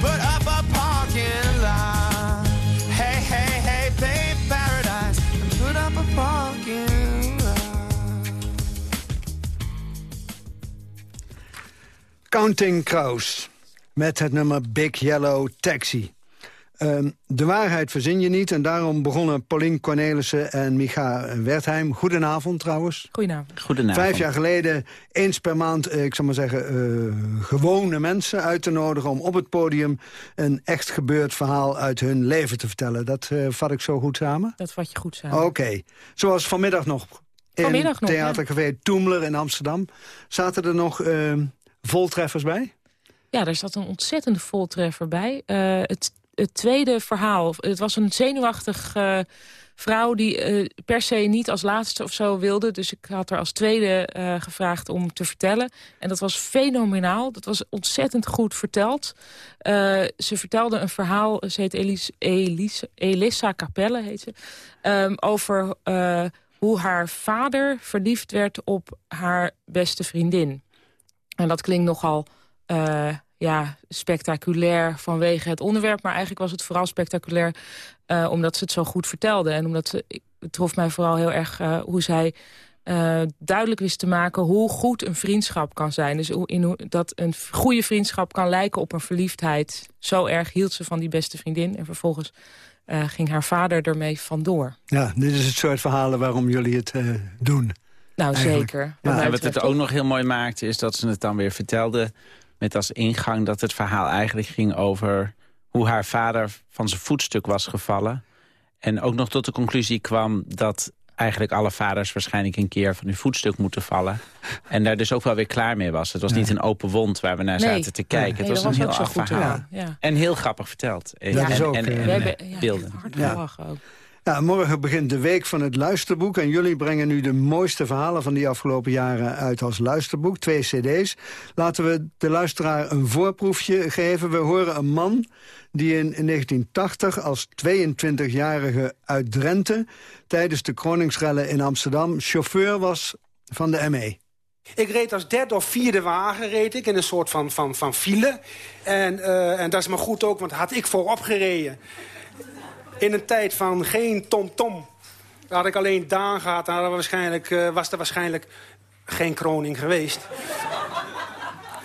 Put up a parking lot. Hey, hey, hey, pay paradise, put up a parking lot. Counting Crows met het nummer Big Yellow Taxi. Ehm, de waarheid verzin je niet en daarom begonnen Paulien Cornelissen en Micha Wertheim. Goedenavond trouwens. Goedenavond. Goedenavond. Vijf jaar geleden eens per maand, eh, ik zal maar zeggen, eh, gewone mensen uit te nodigen... om op het podium een echt gebeurd verhaal uit hun leven te vertellen. Dat eh, vat ik zo goed samen? Dat vat je goed samen. Oké. Zoals vanmiddag nog Vanmiddag in nog, Theatercafé Toemler in Amsterdam. Zaten er nog eh, voltreffers bij? Ja, daar zat een ontzettende voltreffer bij. Eh, het, het tweede verhaal, het was een zenuwachtig eh, vrouw... die eh, per se niet als laatste of zo wilde. Dus ik had haar als tweede eh, gevraagd om te vertellen. En dat was fenomenaal. Dat was ontzettend goed verteld. Ze vertelde een verhaal, ze heet Elise, Elise, Elissa Capelle, heet ze... ehm, over hoe haar vader verliefd werd op haar beste vriendin. En dat klinkt nogal eh, ja, spectaculair vanwege het onderwerp. Maar eigenlijk was het vooral spectaculair eh, omdat ze het zo goed vertelde. En omdat ze, het trof mij vooral heel erg eh, hoe zij eh, duidelijk wist te maken... hoe goed een vriendschap kan zijn. Dus hoe, in, hoe, dat een goede vriendschap kan lijken op een verliefdheid. Zo erg hield ze van die beste vriendin. En vervolgens eh, ging haar vader ermee vandoor. Ja, dit is het soort verhalen waarom jullie het eh, doen. Nou, Eigenlijk. zeker. Ja. En wat het ook nog heel mooi maakte, is dat ze het dan weer vertelde... met als ingang dat het verhaal eigenlijk ging over... hoe haar vader van zijn voetstuk was gevallen. En ook nog tot de conclusie kwam dat eigenlijk alle vaders... waarschijnlijk een keer van hun voetstuk moeten vallen. En daar dus ook wel weer klaar mee was. Het was niet een open wond waar we naar Nee. zaten te kijken. Nee, het was dat een was heel ook zo af goed verhaal. ja. En heel grappig verteld. En, Dat is en, ook, en, en, We hebben- ja, beelden. hard Ja. ook. Ja, morgen begint de week van het luisterboek. En jullie brengen nu de mooiste verhalen van die afgelopen jaren uit als luisterboek. Twee cd's. Laten we de luisteraar een voorproefje geven. We horen een man die in 1980 als 22-jarige uit Drenthe... tijdens de Kroningsrellen in Amsterdam chauffeur was van de ME. Ik reed als derde of vierde wagen reed ik in een soort van, van, van file. En, eh, en dat is maar goed ook, want had ik voorop gereden. In een tijd van geen tom-tom. Had ik alleen Daan gehad, dan waarschijnlijk, eh, was er waarschijnlijk geen kroning geweest.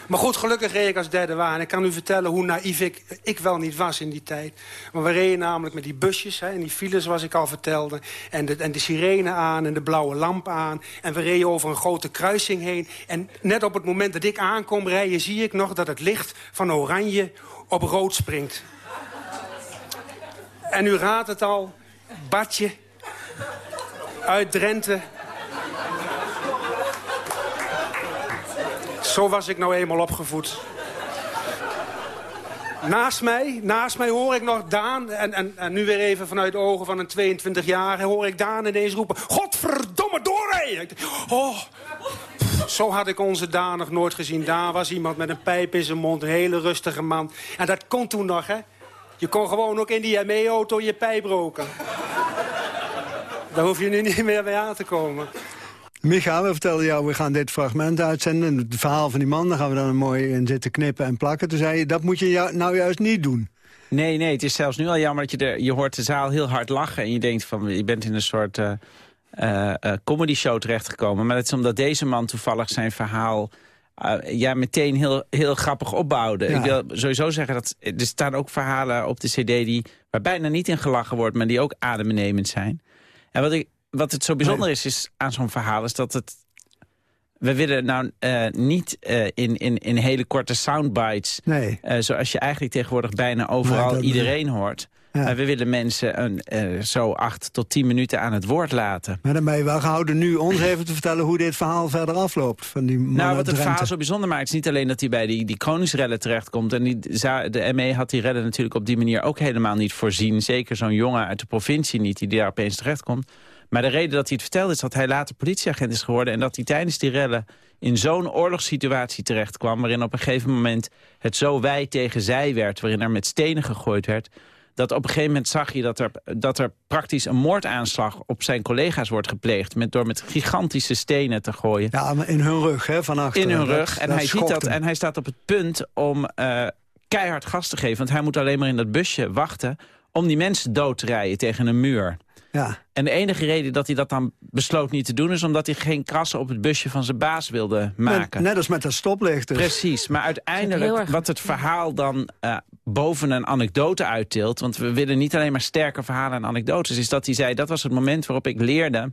Maar goed, gelukkig reed ik als derde wagen. Ik kan u vertellen hoe naïef ik, ik wel niet was in die tijd. Maar we reden namelijk met die busjes hè, en die files, zoals ik al vertelde. En de, en de sirene aan en de blauwe lamp aan. En we reden over een grote kruising heen. En net op het moment dat ik aankom rijden... zie ik nog dat het licht van oranje op rood springt. En u raadt het al, Badje uit Drenthe... Zo was ik nou eenmaal opgevoed. Naast mij, naast mij hoor ik nog Daan, en, en, en nu weer even vanuit de ogen van een 22-jarige... hoor ik Daan ineens roepen, godverdomme denk, Oh, zo had ik onze Daan nog nooit gezien. Daan was iemand met een pijp in zijn mond, hele rustige man. En dat kon toen nog, hè. Je kon gewoon ook in die ME-auto je pijp roken. Daar hoef je nu niet meer bij aan te komen. Micha, we vertelden jou, we gaan dit fragment uitzenden. Het verhaal van die man, daar gaan we dan een mooi in zitten knippen en plakken. Toen zei je, dat moet je nou juist niet doen. Nee, nee, het is zelfs nu al jammer dat je er... Je hoort de zaal heel hard lachen en je denkt van... Je bent in een soort eh eh, eh, comedy show terechtgekomen. Maar dat is omdat deze man toevallig zijn verhaal... eh, ja, meteen heel, heel grappig opbouwde. Ja. Ik wil sowieso zeggen dat er staan ook verhalen op de cd... Die, waar bijna niet in gelachen wordt, maar die ook adembenemend zijn. En wat, ik, wat het zo bijzonder is, is aan zo'n verhaal... is dat het we willen nou eh, niet eh, in, in, in hele korte soundbites... Nee. eh, zoals je eigenlijk tegenwoordig bijna overal Nee, iedereen hoort. Ja. We willen mensen een, eh, zo acht tot tien minuten aan het woord laten. Maar dan ben je wel gehouden nu ons even te vertellen hoe dit verhaal verder afloopt. Van die Nou, wat het verhaal zo bijzonder maakt... is niet alleen dat hij bij die, die kroningsrellen terechtkomt. En die, de ME had die redden natuurlijk op die manier ook helemaal niet voorzien. Zeker zo'n jongen uit de provincie niet die daar opeens terechtkomt. Maar de reden dat hij het vertelde is dat hij later politieagent is geworden... en dat hij tijdens die rellen in zo'n oorlogssituatie terecht kwam... waarin op een gegeven moment het zo wij tegen zij werd... waarin er met stenen gegooid werd... dat op een gegeven moment zag je dat er, dat er praktisch een moordaanslag... op zijn collega's wordt gepleegd... Met, door met gigantische stenen te gooien. Ja, maar in hun rug, hè, van achteren. In hun Dat- rug. En dat hij ziet dat hem. en hij staat op het punt om eh, keihard gas te geven. Want hij moet alleen maar in dat busje wachten om die mensen dood te rijden tegen een muur. Ja. En de enige reden dat hij dat dan besloot niet te doen... is omdat hij geen krassen op het busje van zijn baas wilde maken. Net, net als met dat stoplichten. Precies, maar uiteindelijk erg- wat het verhaal dan eh, boven een anekdote uittilt... want we willen niet alleen maar sterke verhalen en anekdotes... is dat hij zei, dat was het moment waarop ik leerde...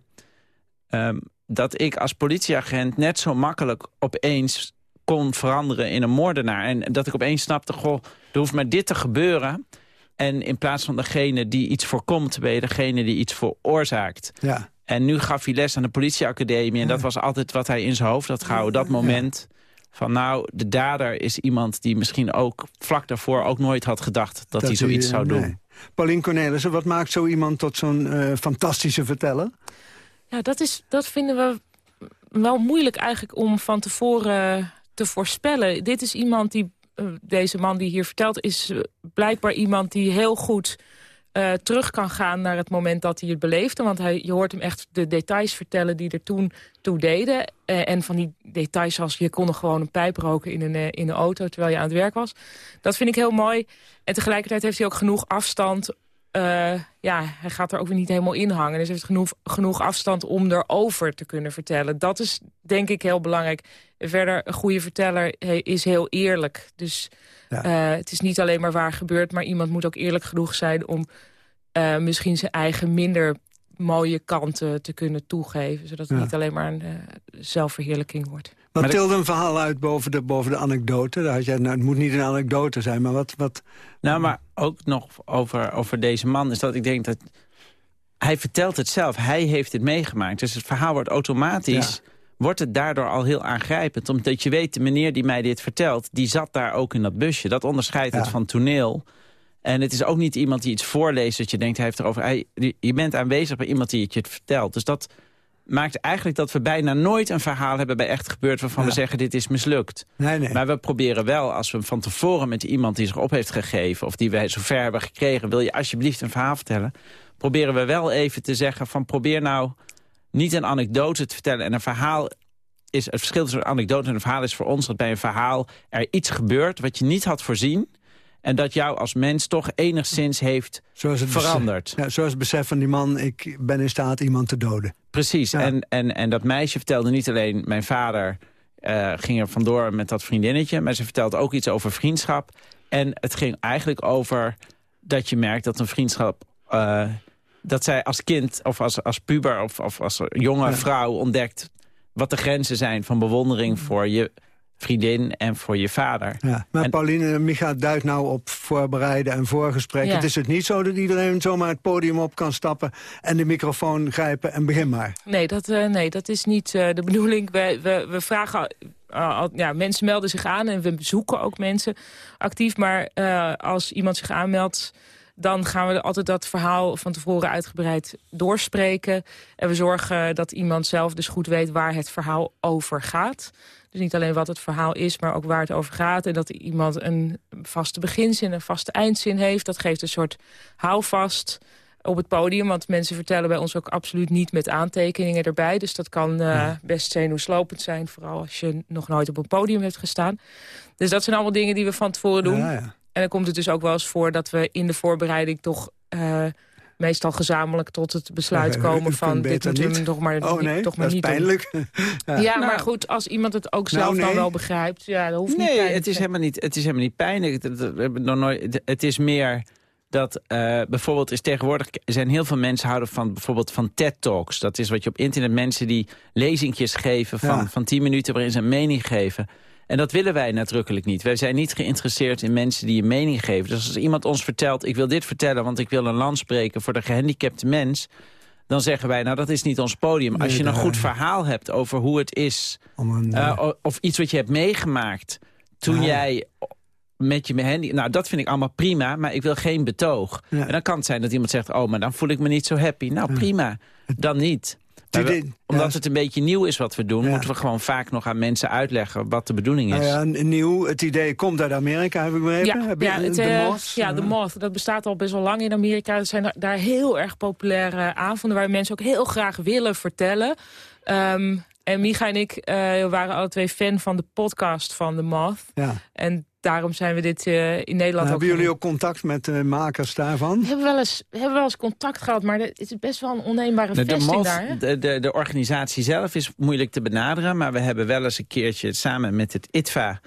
ehm, dat ik als politieagent net zo makkelijk opeens kon veranderen in een moordenaar. En dat ik opeens snapte, goh, er hoeft maar dit te gebeuren... En in plaats van degene die iets voorkomt, ben je degene die iets veroorzaakt. Ja. En nu gaf hij les aan de politieacademie. En dat was altijd wat hij in zijn hoofd had gehouden. Dat moment van nou, de dader is iemand die misschien ook vlak daarvoor ook nooit had gedacht dat, hij zoiets eh, zou doen. nee. Paulien Cornelissen, wat maakt zo iemand tot zo'n eh, fantastische verteller? Ja, dat, is, dat vinden we wel moeilijk eigenlijk om van tevoren te voorspellen. Dit is iemand die, eh, deze man die hier vertelt, is eh, blijkbaar iemand die heel goed eh, terug kan gaan naar het moment dat hij het beleefde. Want hij, je hoort hem echt de details vertellen die er toen toe deden. Eh, en van die details als je kon gewoon een pijp roken in een, eh, in een auto terwijl je aan het werk was. Dat vind ik heel mooi. En tegelijkertijd heeft hij ook genoeg afstand eh, ja, hij gaat er ook weer niet helemaal in hangen. Dus hij heeft genoeg, genoeg afstand om erover te kunnen vertellen. Dat is denk ik heel belangrijk. Verder, een goede verteller is heel eerlijk. Dus eh, het is niet alleen maar waar gebeurt... maar iemand moet ook eerlijk genoeg zijn om eh, misschien zijn eigen minder mooie kanten te kunnen toegeven. Zodat het Ja. niet alleen maar een eh, zelfverheerlijking wordt. Wat tilde een verhaal uit boven de, boven de anekdote? Daar had jij, nou, het moet niet een anekdote zijn, maar wat... wat Nou, maar ook nog over, over deze man is dat ik denk dat... Hij vertelt het zelf, hij heeft het meegemaakt. Dus het verhaal wordt automatisch... wordt het daardoor al heel aangrijpend. Omdat je weet, de meneer die mij dit vertelt... die zat daar ook in dat busje. Dat onderscheidt het van toneel. En het is ook niet iemand die iets voorleest... dat je denkt, hij heeft erover... Hij, je bent aanwezig bij iemand die het je het vertelt. Dus dat maakt eigenlijk dat we bijna nooit een verhaal hebben bij echt gebeurd... waarvan we zeggen, dit is mislukt. Nee, nee. Maar we proberen wel, als we van tevoren met iemand die zich op heeft gegeven... of die wij zover hebben gekregen, wil je alsjeblieft een verhaal vertellen... proberen we wel even te zeggen van probeer nou niet een anekdote te vertellen. En een verhaal is, het verschil tussen een anekdote en een verhaal is voor ons... dat bij een verhaal er iets gebeurt wat je niet had voorzien... en dat jou als mens toch enigszins heeft zoals het veranderd. Ja, zoals het besef van die man, ik ben in staat iemand te doden. Precies, en, en, en dat meisje vertelde niet alleen... mijn vader eh, ging er vandoor met dat vriendinnetje... maar ze vertelde ook iets over vriendschap. En het ging eigenlijk over dat je merkt dat een vriendschap... eh, dat zij als kind of als, als puber of, of als jonge Ja. vrouw ontdekt... wat de grenzen zijn van bewondering voor je vriendin en voor je vader. Ja, maar Pauline, Micha duidt nou op voorbereiden en voorgesprekken. Ja. Het is het niet zo dat iedereen zomaar het podium op kan stappen... en de microfoon grijpen en begin maar. Nee, dat, eh, nee, dat is niet eh, de bedoeling. We, we, we vragen... ja, mensen melden zich aan en we zoeken ook mensen actief. Maar eh, als iemand zich aanmeldt, dan gaan we altijd dat verhaal van tevoren uitgebreid doorspreken. En we zorgen dat iemand zelf dus goed weet waar het verhaal over gaat. Dus niet alleen wat het verhaal is, maar ook waar het over gaat. En dat iemand een vaste beginzin, een vaste eindzin heeft. Dat geeft een soort houvast op het podium. Want mensen vertellen bij ons ook absoluut niet met aantekeningen erbij. Dus dat kan eh, best zenuwslopend zijn. Vooral als je nog nooit op een podium hebt gestaan. Dus dat zijn allemaal dingen die we van tevoren doen. Ja, ja. En dan komt het dus ook wel eens voor dat we in de voorbereiding toch... eh, meestal gezamenlijk tot het besluit Ja, komen van... dit moeten we niet. toch maar, Oh, niet- nee, toch maar dat is niet pijnlijk. Ja, Ja. maar Nou. goed, als iemand het ook Nou, zelf dan wel begrijpt... Ja, dat hoeft niet Nee, pijnlijk het is, helemaal niet, het is helemaal niet pijnlijk. Het, het- we hebben nog nooit, het- het is meer dat eh, bijvoorbeeld is tegenwoordig... zijn heel veel mensen houden van bijvoorbeeld van TED-talks. Dat is wat je op internet mensen die lezingjes geven van, Ja. van 10 minuten... waarin ze een mening geven. En dat willen wij nadrukkelijk niet. Wij zijn niet geïnteresseerd in mensen die een mening geven. Dus als iemand ons vertelt, ik wil dit vertellen... want ik wil een land spreken voor de gehandicapte mens... dan zeggen wij, nou dat is niet ons podium. Als je een goed verhaal hebt over hoe het is... Een, eh, eh, of iets wat je hebt meegemaakt toen jij met je handy... Nou, dat vind ik allemaal prima, maar ik wil geen betoog. Ja. En dan kan het zijn dat iemand zegt... oh, maar dan voel ik me niet zo happy. Nou, prima. Dan niet. Idee- omdat ja. het een beetje nieuw is wat we doen... Ja. moeten we gewoon vaak nog aan mensen uitleggen wat de bedoeling is. Nou ja, een- nieuw, het idee komt uit Amerika, heb ik begrepen. Ja, Heb je- ja, het, de eh, Moth? ja, de Moth. Dat bestaat al best wel lang in Amerika. Er zijn daar heel erg populaire avonden... waar mensen ook heel graag willen vertellen. Ehm, en Micha en ik eh, waren alle twee fan van de podcast van de Moth. Ja. En daarom zijn we dit eh, in Nederland Nou, ook... hebben jullie ook contact met de makers daarvan? We hebben wel eens, we hebben wel eens contact gehad, maar het is best wel een onneembare De, de, vesting Moth, daar. De, de, de organisatie zelf is moeilijk te benaderen... maar we hebben wel eens een keertje samen met het ITVA...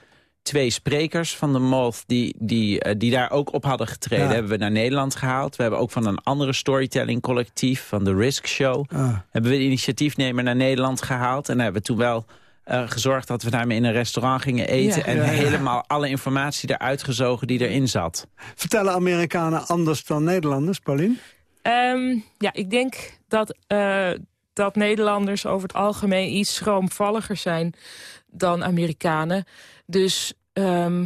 twee sprekers van de Moth die, die, eh, die daar ook op hadden getreden... Ja. hebben we naar Nederland gehaald. We hebben ook van een andere storytelling collectief... van de Risk Show... Ah. hebben we de initiatiefnemer naar Nederland gehaald. En hebben we toen wel eh, gezorgd dat we daarmee in een restaurant gingen eten... Ja. en Ja, ja. helemaal alle informatie eruit gezogen die erin zat. Vertellen Amerikanen anders dan Nederlanders, Paulien? Ehm, ja, ik denk dat, eh, dat Nederlanders over het algemeen iets schroomvalliger zijn dan Amerikanen. Dus ehm,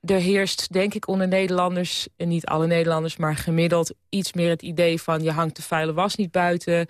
er heerst, denk ik, onder Nederlanders, en niet alle Nederlanders, maar gemiddeld iets meer het idee van je hangt de vuile was niet buiten.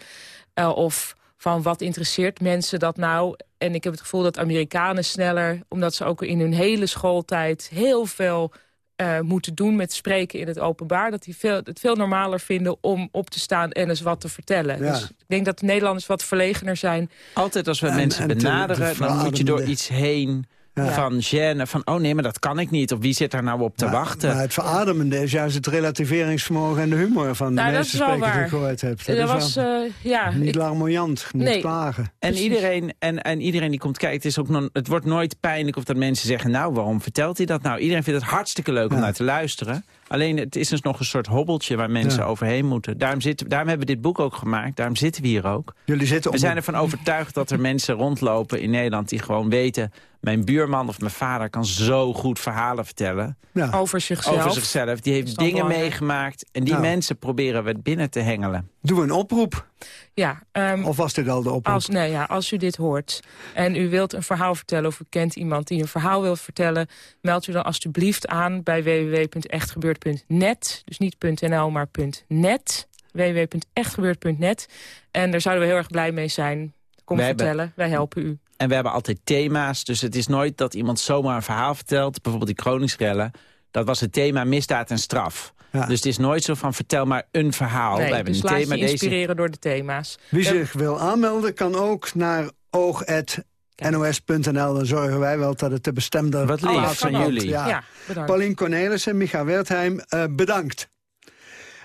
eh, of van wat interesseert mensen dat nou? En ik heb het gevoel dat Amerikanen sneller, omdat ze ook in hun hele schooltijd heel veel eh, moeten doen met spreken in het openbaar. Dat die veel, het veel normaler vinden om op te staan en eens wat te vertellen. Ja. Dus ik denk dat de Nederlanders wat verlegener zijn. Altijd als we En- mensen en te- benaderen, te dan moet je door iets heen Ja. van gêne. Van, oh nee, maar dat kan ik niet. Of wie zit daar nou op te Maar- wachten? Maar het verademende is juist het relativeringsvermogen en de humor van de Nou, meeste sprekers die ik gehoord heb. Dat was, eh, ja, niet ik- larmoyant, niet Nee. klagen. En Precies. iedereen, en, en iedereen die komt kijken, het, is ook het wordt nooit pijnlijk of dat mensen zeggen... nou, waarom vertelt hij dat nou? Iedereen vindt het hartstikke leuk om naar te luisteren. Alleen het is dus nog een soort hobbeltje waar mensen Ja. overheen moeten. Daarom, zitten, daarom hebben we dit boek ook gemaakt. Daarom zitten we hier ook. Jullie zitten We om zijn ervan overtuigd dat er mensen rondlopen in Nederland... die gewoon weten, mijn buurman of mijn vader kan zo goed verhalen vertellen. ja. over zichzelf. Over zichzelf. Die heeft dingen belangrijk. meegemaakt. En die Nou. mensen proberen we binnen te hengelen. Doe een oproep. Ja, ehm, Of was dit al de oproep? Als, nee, ja, als u dit hoort en u wilt een verhaal vertellen... of u kent iemand die een verhaal wil vertellen... meld u dan alstublieft aan bij www.echtgebeurd.net. Dus niet .nl, maar .net. www.echtgebeurd.net. En daar zouden we heel erg blij mee zijn. Kom Wij hebben- vertellen, wij helpen u. En we hebben altijd thema's. Dus het is nooit dat iemand zomaar een verhaal vertelt. Bijvoorbeeld die Kroningsrellen. Dat was het thema misdaad en straf. Ja. Dus het is nooit zo van vertel maar een verhaal. we hebben dus een laat thema. je Deze... inspireren door de thema's. Wie zich wil aanmelden kan ook naar oog.nos.nl. Dan zorgen wij wel dat het de bestemde Wat lief van jullie. Ja. Ja, bedankt. Paulien Cornelissen, Micha Wertheim, eh, bedankt.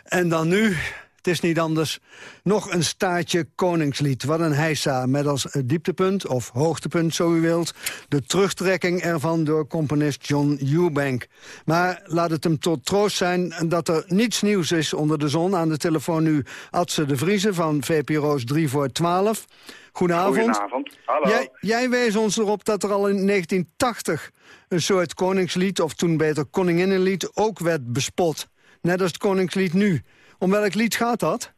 En dan nu Het is niet anders. Nog een staartje Koningslied. Wat een heisa. Met als dieptepunt, of hoogtepunt zo u wilt... de terugtrekking ervan door componist John Eubank. Maar laat het hem tot troost zijn dat er niets nieuws is onder de zon. Aan de telefoon nu Adse de Vriezen van VPRO's 3 voor 12. Goedenavond. Goedenavond. Hallo. Jij, jij wees ons erop dat er al in 1980 een soort koningslied... of toen beter koninginnenlied ook werd bespot. Net als het koningslied nu. Om welk lied gaat dat?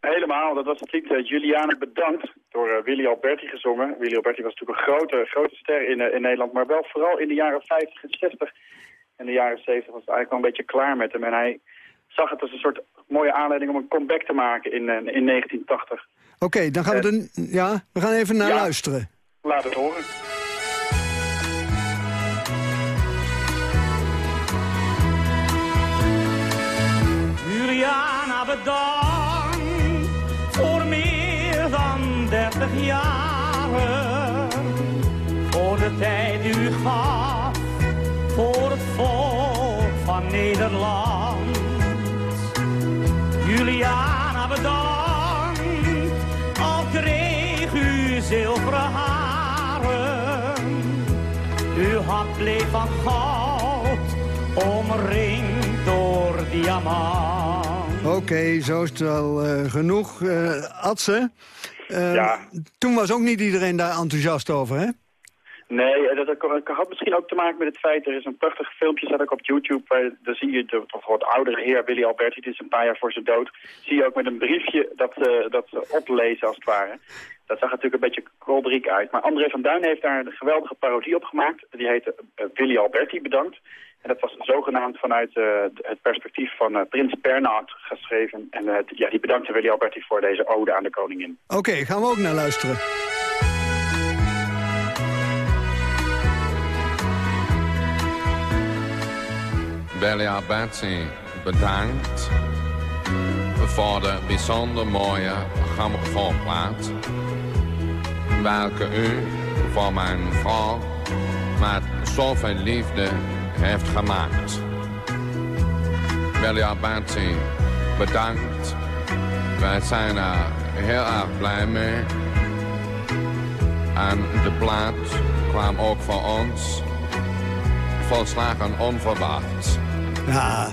Helemaal, dat was het lied uh, Juliane Bedankt door uh, Willy Alberti gezongen. Willy Alberti was natuurlijk een grote, grote ster in, uh, in Nederland, maar wel vooral in de jaren 50 en 60 en de jaren 70 was het eigenlijk al een beetje klaar met hem. En hij zag het als een soort mooie aanleiding om een comeback te maken in, in 1980. Oké, dan gaan we er, ja, we gaan even naar ja. luisteren. Laat het horen. Juliana bedankt voor meer dan 30 jaren. Voor de tijd u gaf voor het volk van Nederland. Juliana bedankt, al kreeg u zilveren haren. Uw hart bleef van goud, omringd door diamant. Oké, zo is het wel eh, genoeg. Eh Adse, eh, Ja. toen was ook niet iedereen daar enthousiast over, hè? Nee, dat, dat had misschien ook te maken met het feit... er is een prachtig filmpje, staat ook op YouTube... Waar, daar zie je de toch wat oudere heer Willy Alberti... dit is een paar jaar voor zijn dood... zie je ook met een briefje dat, dat oplezen als het ware. Dat zag natuurlijk een beetje kolderiek uit. Maar André van Duin heeft daar een geweldige parodie op gemaakt. Die heette eh, Willy Alberti bedankt. En dat was zogenaamd vanuit eh, het perspectief van eh, Prins Bernhard geschreven. En eh, ja, die bedankte Willy Alberti voor deze ode aan de koningin. Oké, gaan we ook naar luisteren. Willy Alberti bedankt voor de bijzonder mooie grammofoonplaat. Welke u voor mijn vrouw met zoveel liefde heeft gemaakt. Willy Alberti bedankt. Wij zijn er heel erg blij mee. En de plaat kwam ook voor ons volslagen onverwacht. Ja,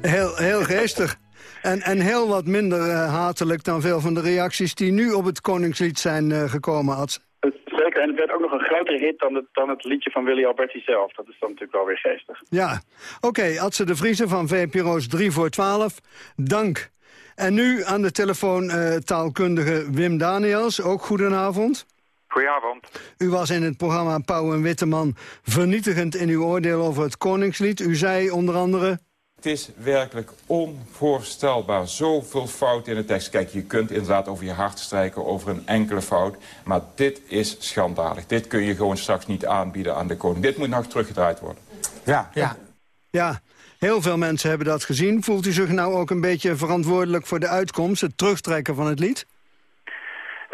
heel, heel geestig. En, en heel wat minder eh, hatelijk dan veel van de reacties die nu op het Koningslied zijn eh, gekomen, Adse. En het werd ook nog een grotere hit dan het, dan het liedje van Willy Alberti zelf. Dat is dan natuurlijk wel weer geestig. Ja, oké, Adse de Vriezen van VPRO's 3 voor 12. Dank. En nu aan de telefoon eh, taalkundige Wim Daniels. Ook goedenavond. Goedenavond. U was in het programma Pauw en Witteman vernietigend in uw oordeel over het Koningslied. U zei onder andere... Het is werkelijk onvoorstelbaar. Zoveel fout in de tekst. Kijk, je kunt inderdaad over je hart strijken over een enkele fout. Maar dit is schandalig. Dit kun je gewoon straks niet aanbieden aan de koning. Dit moet nog teruggedraaid worden. Ja, ja. Ja, heel veel mensen hebben dat gezien. Voelt u zich nou ook een beetje verantwoordelijk voor de uitkomst... het terugtrekken van het lied?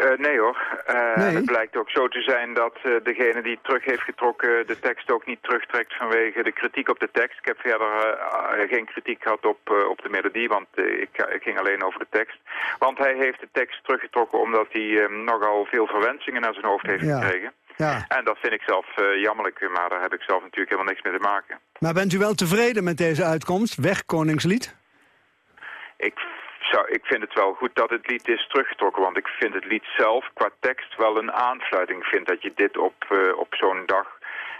Eh, nee hoor. Eh, Nee? Het blijkt ook zo te zijn dat eh, degene die terug heeft getrokken de tekst ook niet terugtrekt vanwege de kritiek op de tekst. Ik heb verder geen kritiek gehad op, op de melodie, want ik, ik ging alleen over de tekst. Want hij heeft de tekst teruggetrokken omdat hij eh, nogal veel verwensingen naar zijn hoofd heeft Ja. gekregen. Ja. En dat vind ik zelf jammerlijk, maar daar heb ik zelf natuurlijk helemaal niks mee te maken. Maar bent u wel tevreden met deze uitkomst? Weg Koningslied? Ik, zou, ik vind het wel goed dat het lied is teruggetrokken, want ik vind het lied zelf qua tekst wel een aansluiting. Ik vind dat je dit op, eh, op zo'n dag,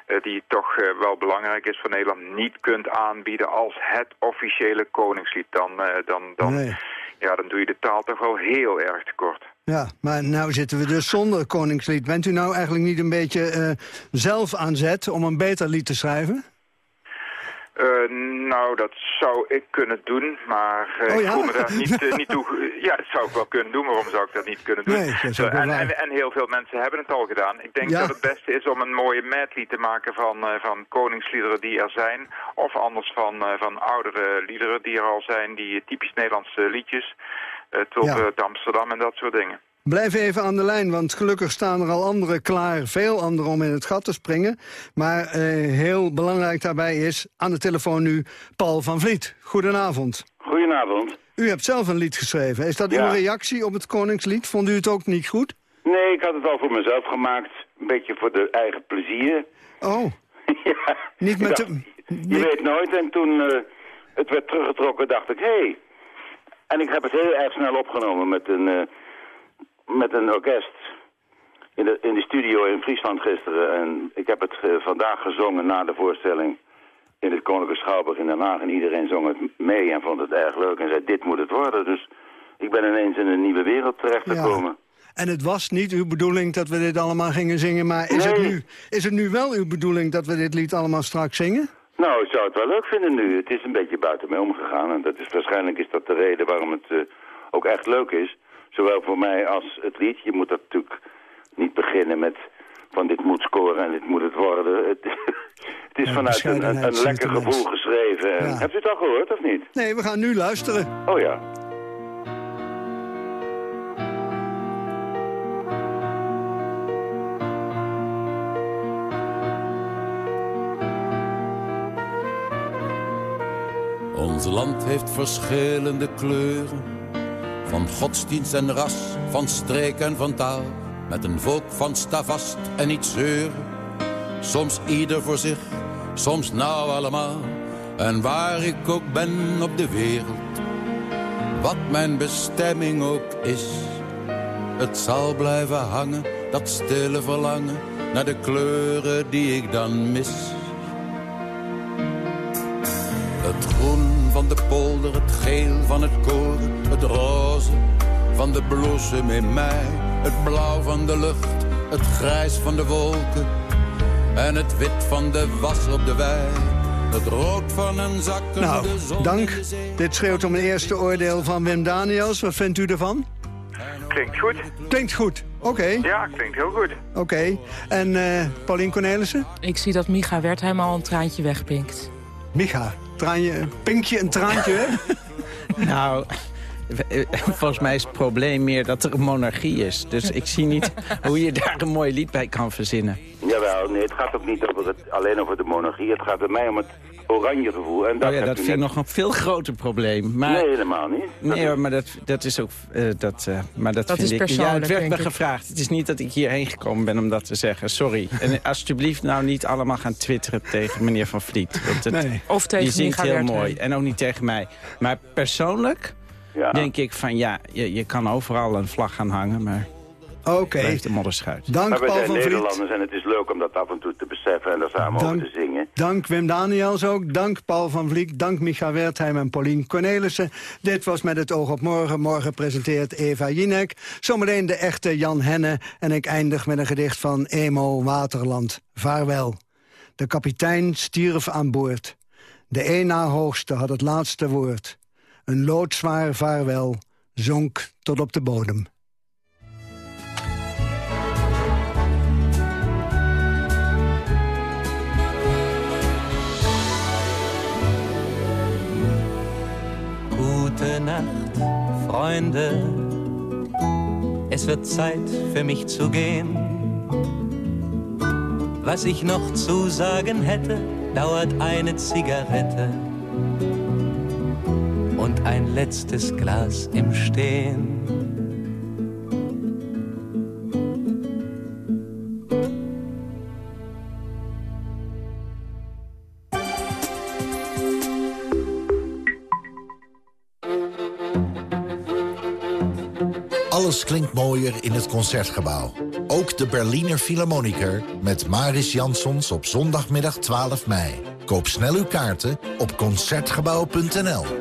eh, die toch eh, wel belangrijk is voor Nederland, niet kunt aanbieden als het officiële koningslied. Dan, dan, dan, Nee. ja, dan doe je de taal toch wel heel erg tekort. Ja, maar nou zitten we dus zonder Koningslied. Bent u nou eigenlijk niet een beetje zelf aan zet om een beter lied te schrijven? Eh, nou, dat zou ik kunnen doen, maar eh, Oh, ik voel me daar niet, eh, niet toe... Ja, dat zou ik wel kunnen doen, waarom zou ik dat niet kunnen doen? Nee, Zo, en, en, en heel veel mensen hebben het al gedaan. Ik denk Ja. dat het beste is om een mooie medley te maken van, van koningsliederen die er zijn. Of anders van, van oudere liederen die er al zijn, die typisch Nederlandse liedjes. Uh, tot Ja. Amsterdam en dat soort dingen. Blijf even aan de lijn, want gelukkig staan er al anderen klaar. Veel anderen om in het gat te springen. Maar eh, heel belangrijk daarbij is aan de telefoon nu Paul van Vliet. Goedenavond. Goedenavond. U hebt zelf een lied geschreven. Is dat Ja. uw reactie op het Koningslied? Vond u het ook niet goed? Nee, ik had het al voor mezelf gemaakt. Een beetje voor de eigen plezier. Oh. ja. Niet met de... Je weet nooit. En toen eh, het werd teruggetrokken, dacht ik, hé. Hey. En ik heb het heel erg snel opgenomen met een, eh, met een orkest. In de, in de studio in Friesland gisteren. En ik heb het eh, vandaag gezongen na de voorstelling in het Koninklijke Schouwburg in Den Haag. En iedereen zong het mee en vond het erg leuk. En zei, dit moet het worden. Dus ik ben ineens in een nieuwe wereld terechtgekomen. En het was niet uw bedoeling dat we dit allemaal gingen zingen... maar is, het, nu, is het nu wel uw bedoeling dat we dit lied allemaal straks zingen? Nou, ik zou het wel leuk vinden nu. Het is een beetje buiten mij omgegaan. En dat is, waarschijnlijk is dat de reden waarom het eh, ook echt leuk is. Zowel voor mij als het lied. Je moet dat natuurlijk niet beginnen met van dit moet scoren en dit moet het worden. Het, het is Ja, vanuit een, een, lekker gevoel geschreven. Ja. Hebt u het al gehoord of niet? Nee, we gaan nu luisteren. Oh ja. Ons land heeft verschillende kleuren. Van godsdienst en ras, van streek en van taal. Met een volk van sta vast en niet zeuren. Soms ieder voor zich, soms nou allemaal. En waar ik ook ben op de wereld. Wat mijn bestemming ook is. Het zal blijven hangen, dat stille verlangen. Naar de kleuren die ik dan mis. Het groen van de polder, het geel van het koren, het roze van de bloesem in mei, het blauw van de lucht, het grijs van de wolken en het wit van de was op de wei, het rood van een zakkende Nou, zon. dank. Dit schreeuwt om een eerste oordeel van Wim Daniels. Wat vindt u ervan? Klinkt goed. Klinkt goed. Oké. Ja, klinkt heel goed. Oké. En eh Paulien Cornelissen? Ik zie dat Micha Wertheim al een traantje wegpinkt. Micha, traanje, pinkje een traantje weg? Nou, volgens mij is het probleem meer dat er een monarchie is. Dus ik zie niet hoe je daar een mooi lied bij kan verzinnen. Jawel, nee, het gaat ook niet over het, alleen over de monarchie. Het gaat bij mij om het oranje gevoel. En dat, Oh ja, dat vind ik net- nog een veel groter probleem. Maar, Nee, helemaal niet. Dat Nee hoor, maar dat, dat is ook... eh, dat, eh, maar dat, Dat vind is ik... Ja, persoonlijk, het werd me gevraagd. Het is niet dat ik hierheen gekomen ben om dat te zeggen. Sorry. En alsjeblieft nou niet allemaal gaan twitteren tegen meneer Van Vliet. Want het, Nee. Of tegen Die zingt heel mooi. En ook niet tegen mij. Maar persoonlijk Ja. denk ik van ja, je, je kan overal een vlag gaan hangen. Maar Oké. blijft de modderschuit. Dank maar Paul zijn van Vliet. Nederlanders en het is leuk om dat af en toe te beseffen en daar samen over te zingen. Dank Wim Daniels ook. Dank Paul van Vliet. Dank Micha Wertheim en Paulien Cornelissen. Dit was Met het oog op morgen. Morgen presenteert Eva Jinek. Zometeen de echte Jan Henne. En ik eindig met een gedicht van Emo Waterland. Vaarwel. De kapitein stierf aan boord. De een na hoogste had het laatste woord. Een loodzwaar vaarwel zonk tot op de bodem. Gute Nacht, Freunde. Es wird Zeit für mich zu gehen. Was ich noch zu sagen hätte, dauert eine Zigarette und ein letztes Glas im Stehen. Alles klinkt mooier in het Concertgebouw. Ook de Berliner Philharmoniker met Maris Jansons op zondagmiddag 12 mei. Koop snel uw kaarten op Concertgebouw.nl.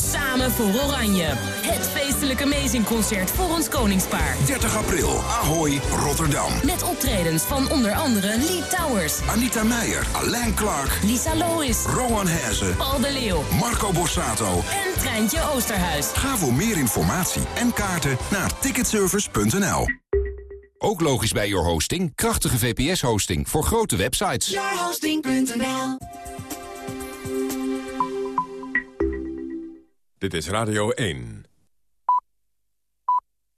Samen voor Oranje. Het feestelijke Amazing-concert voor ons koningspaar. 30 april, Ahoy, Rotterdam. Met optredens van onder andere Lee Towers, Anita Meijer, Alain Clark, Lisa Lois, Rowan Hezen, Paul de Leeuw Marco Borsato. en Treintje Oosterhuis. Ga voor meer informatie en kaarten naar ticketservice.nl. Ook logisch bij Your Hosting, krachtige VPS-hosting voor grote websites. Yourhosting.nl Dit is Radio 1.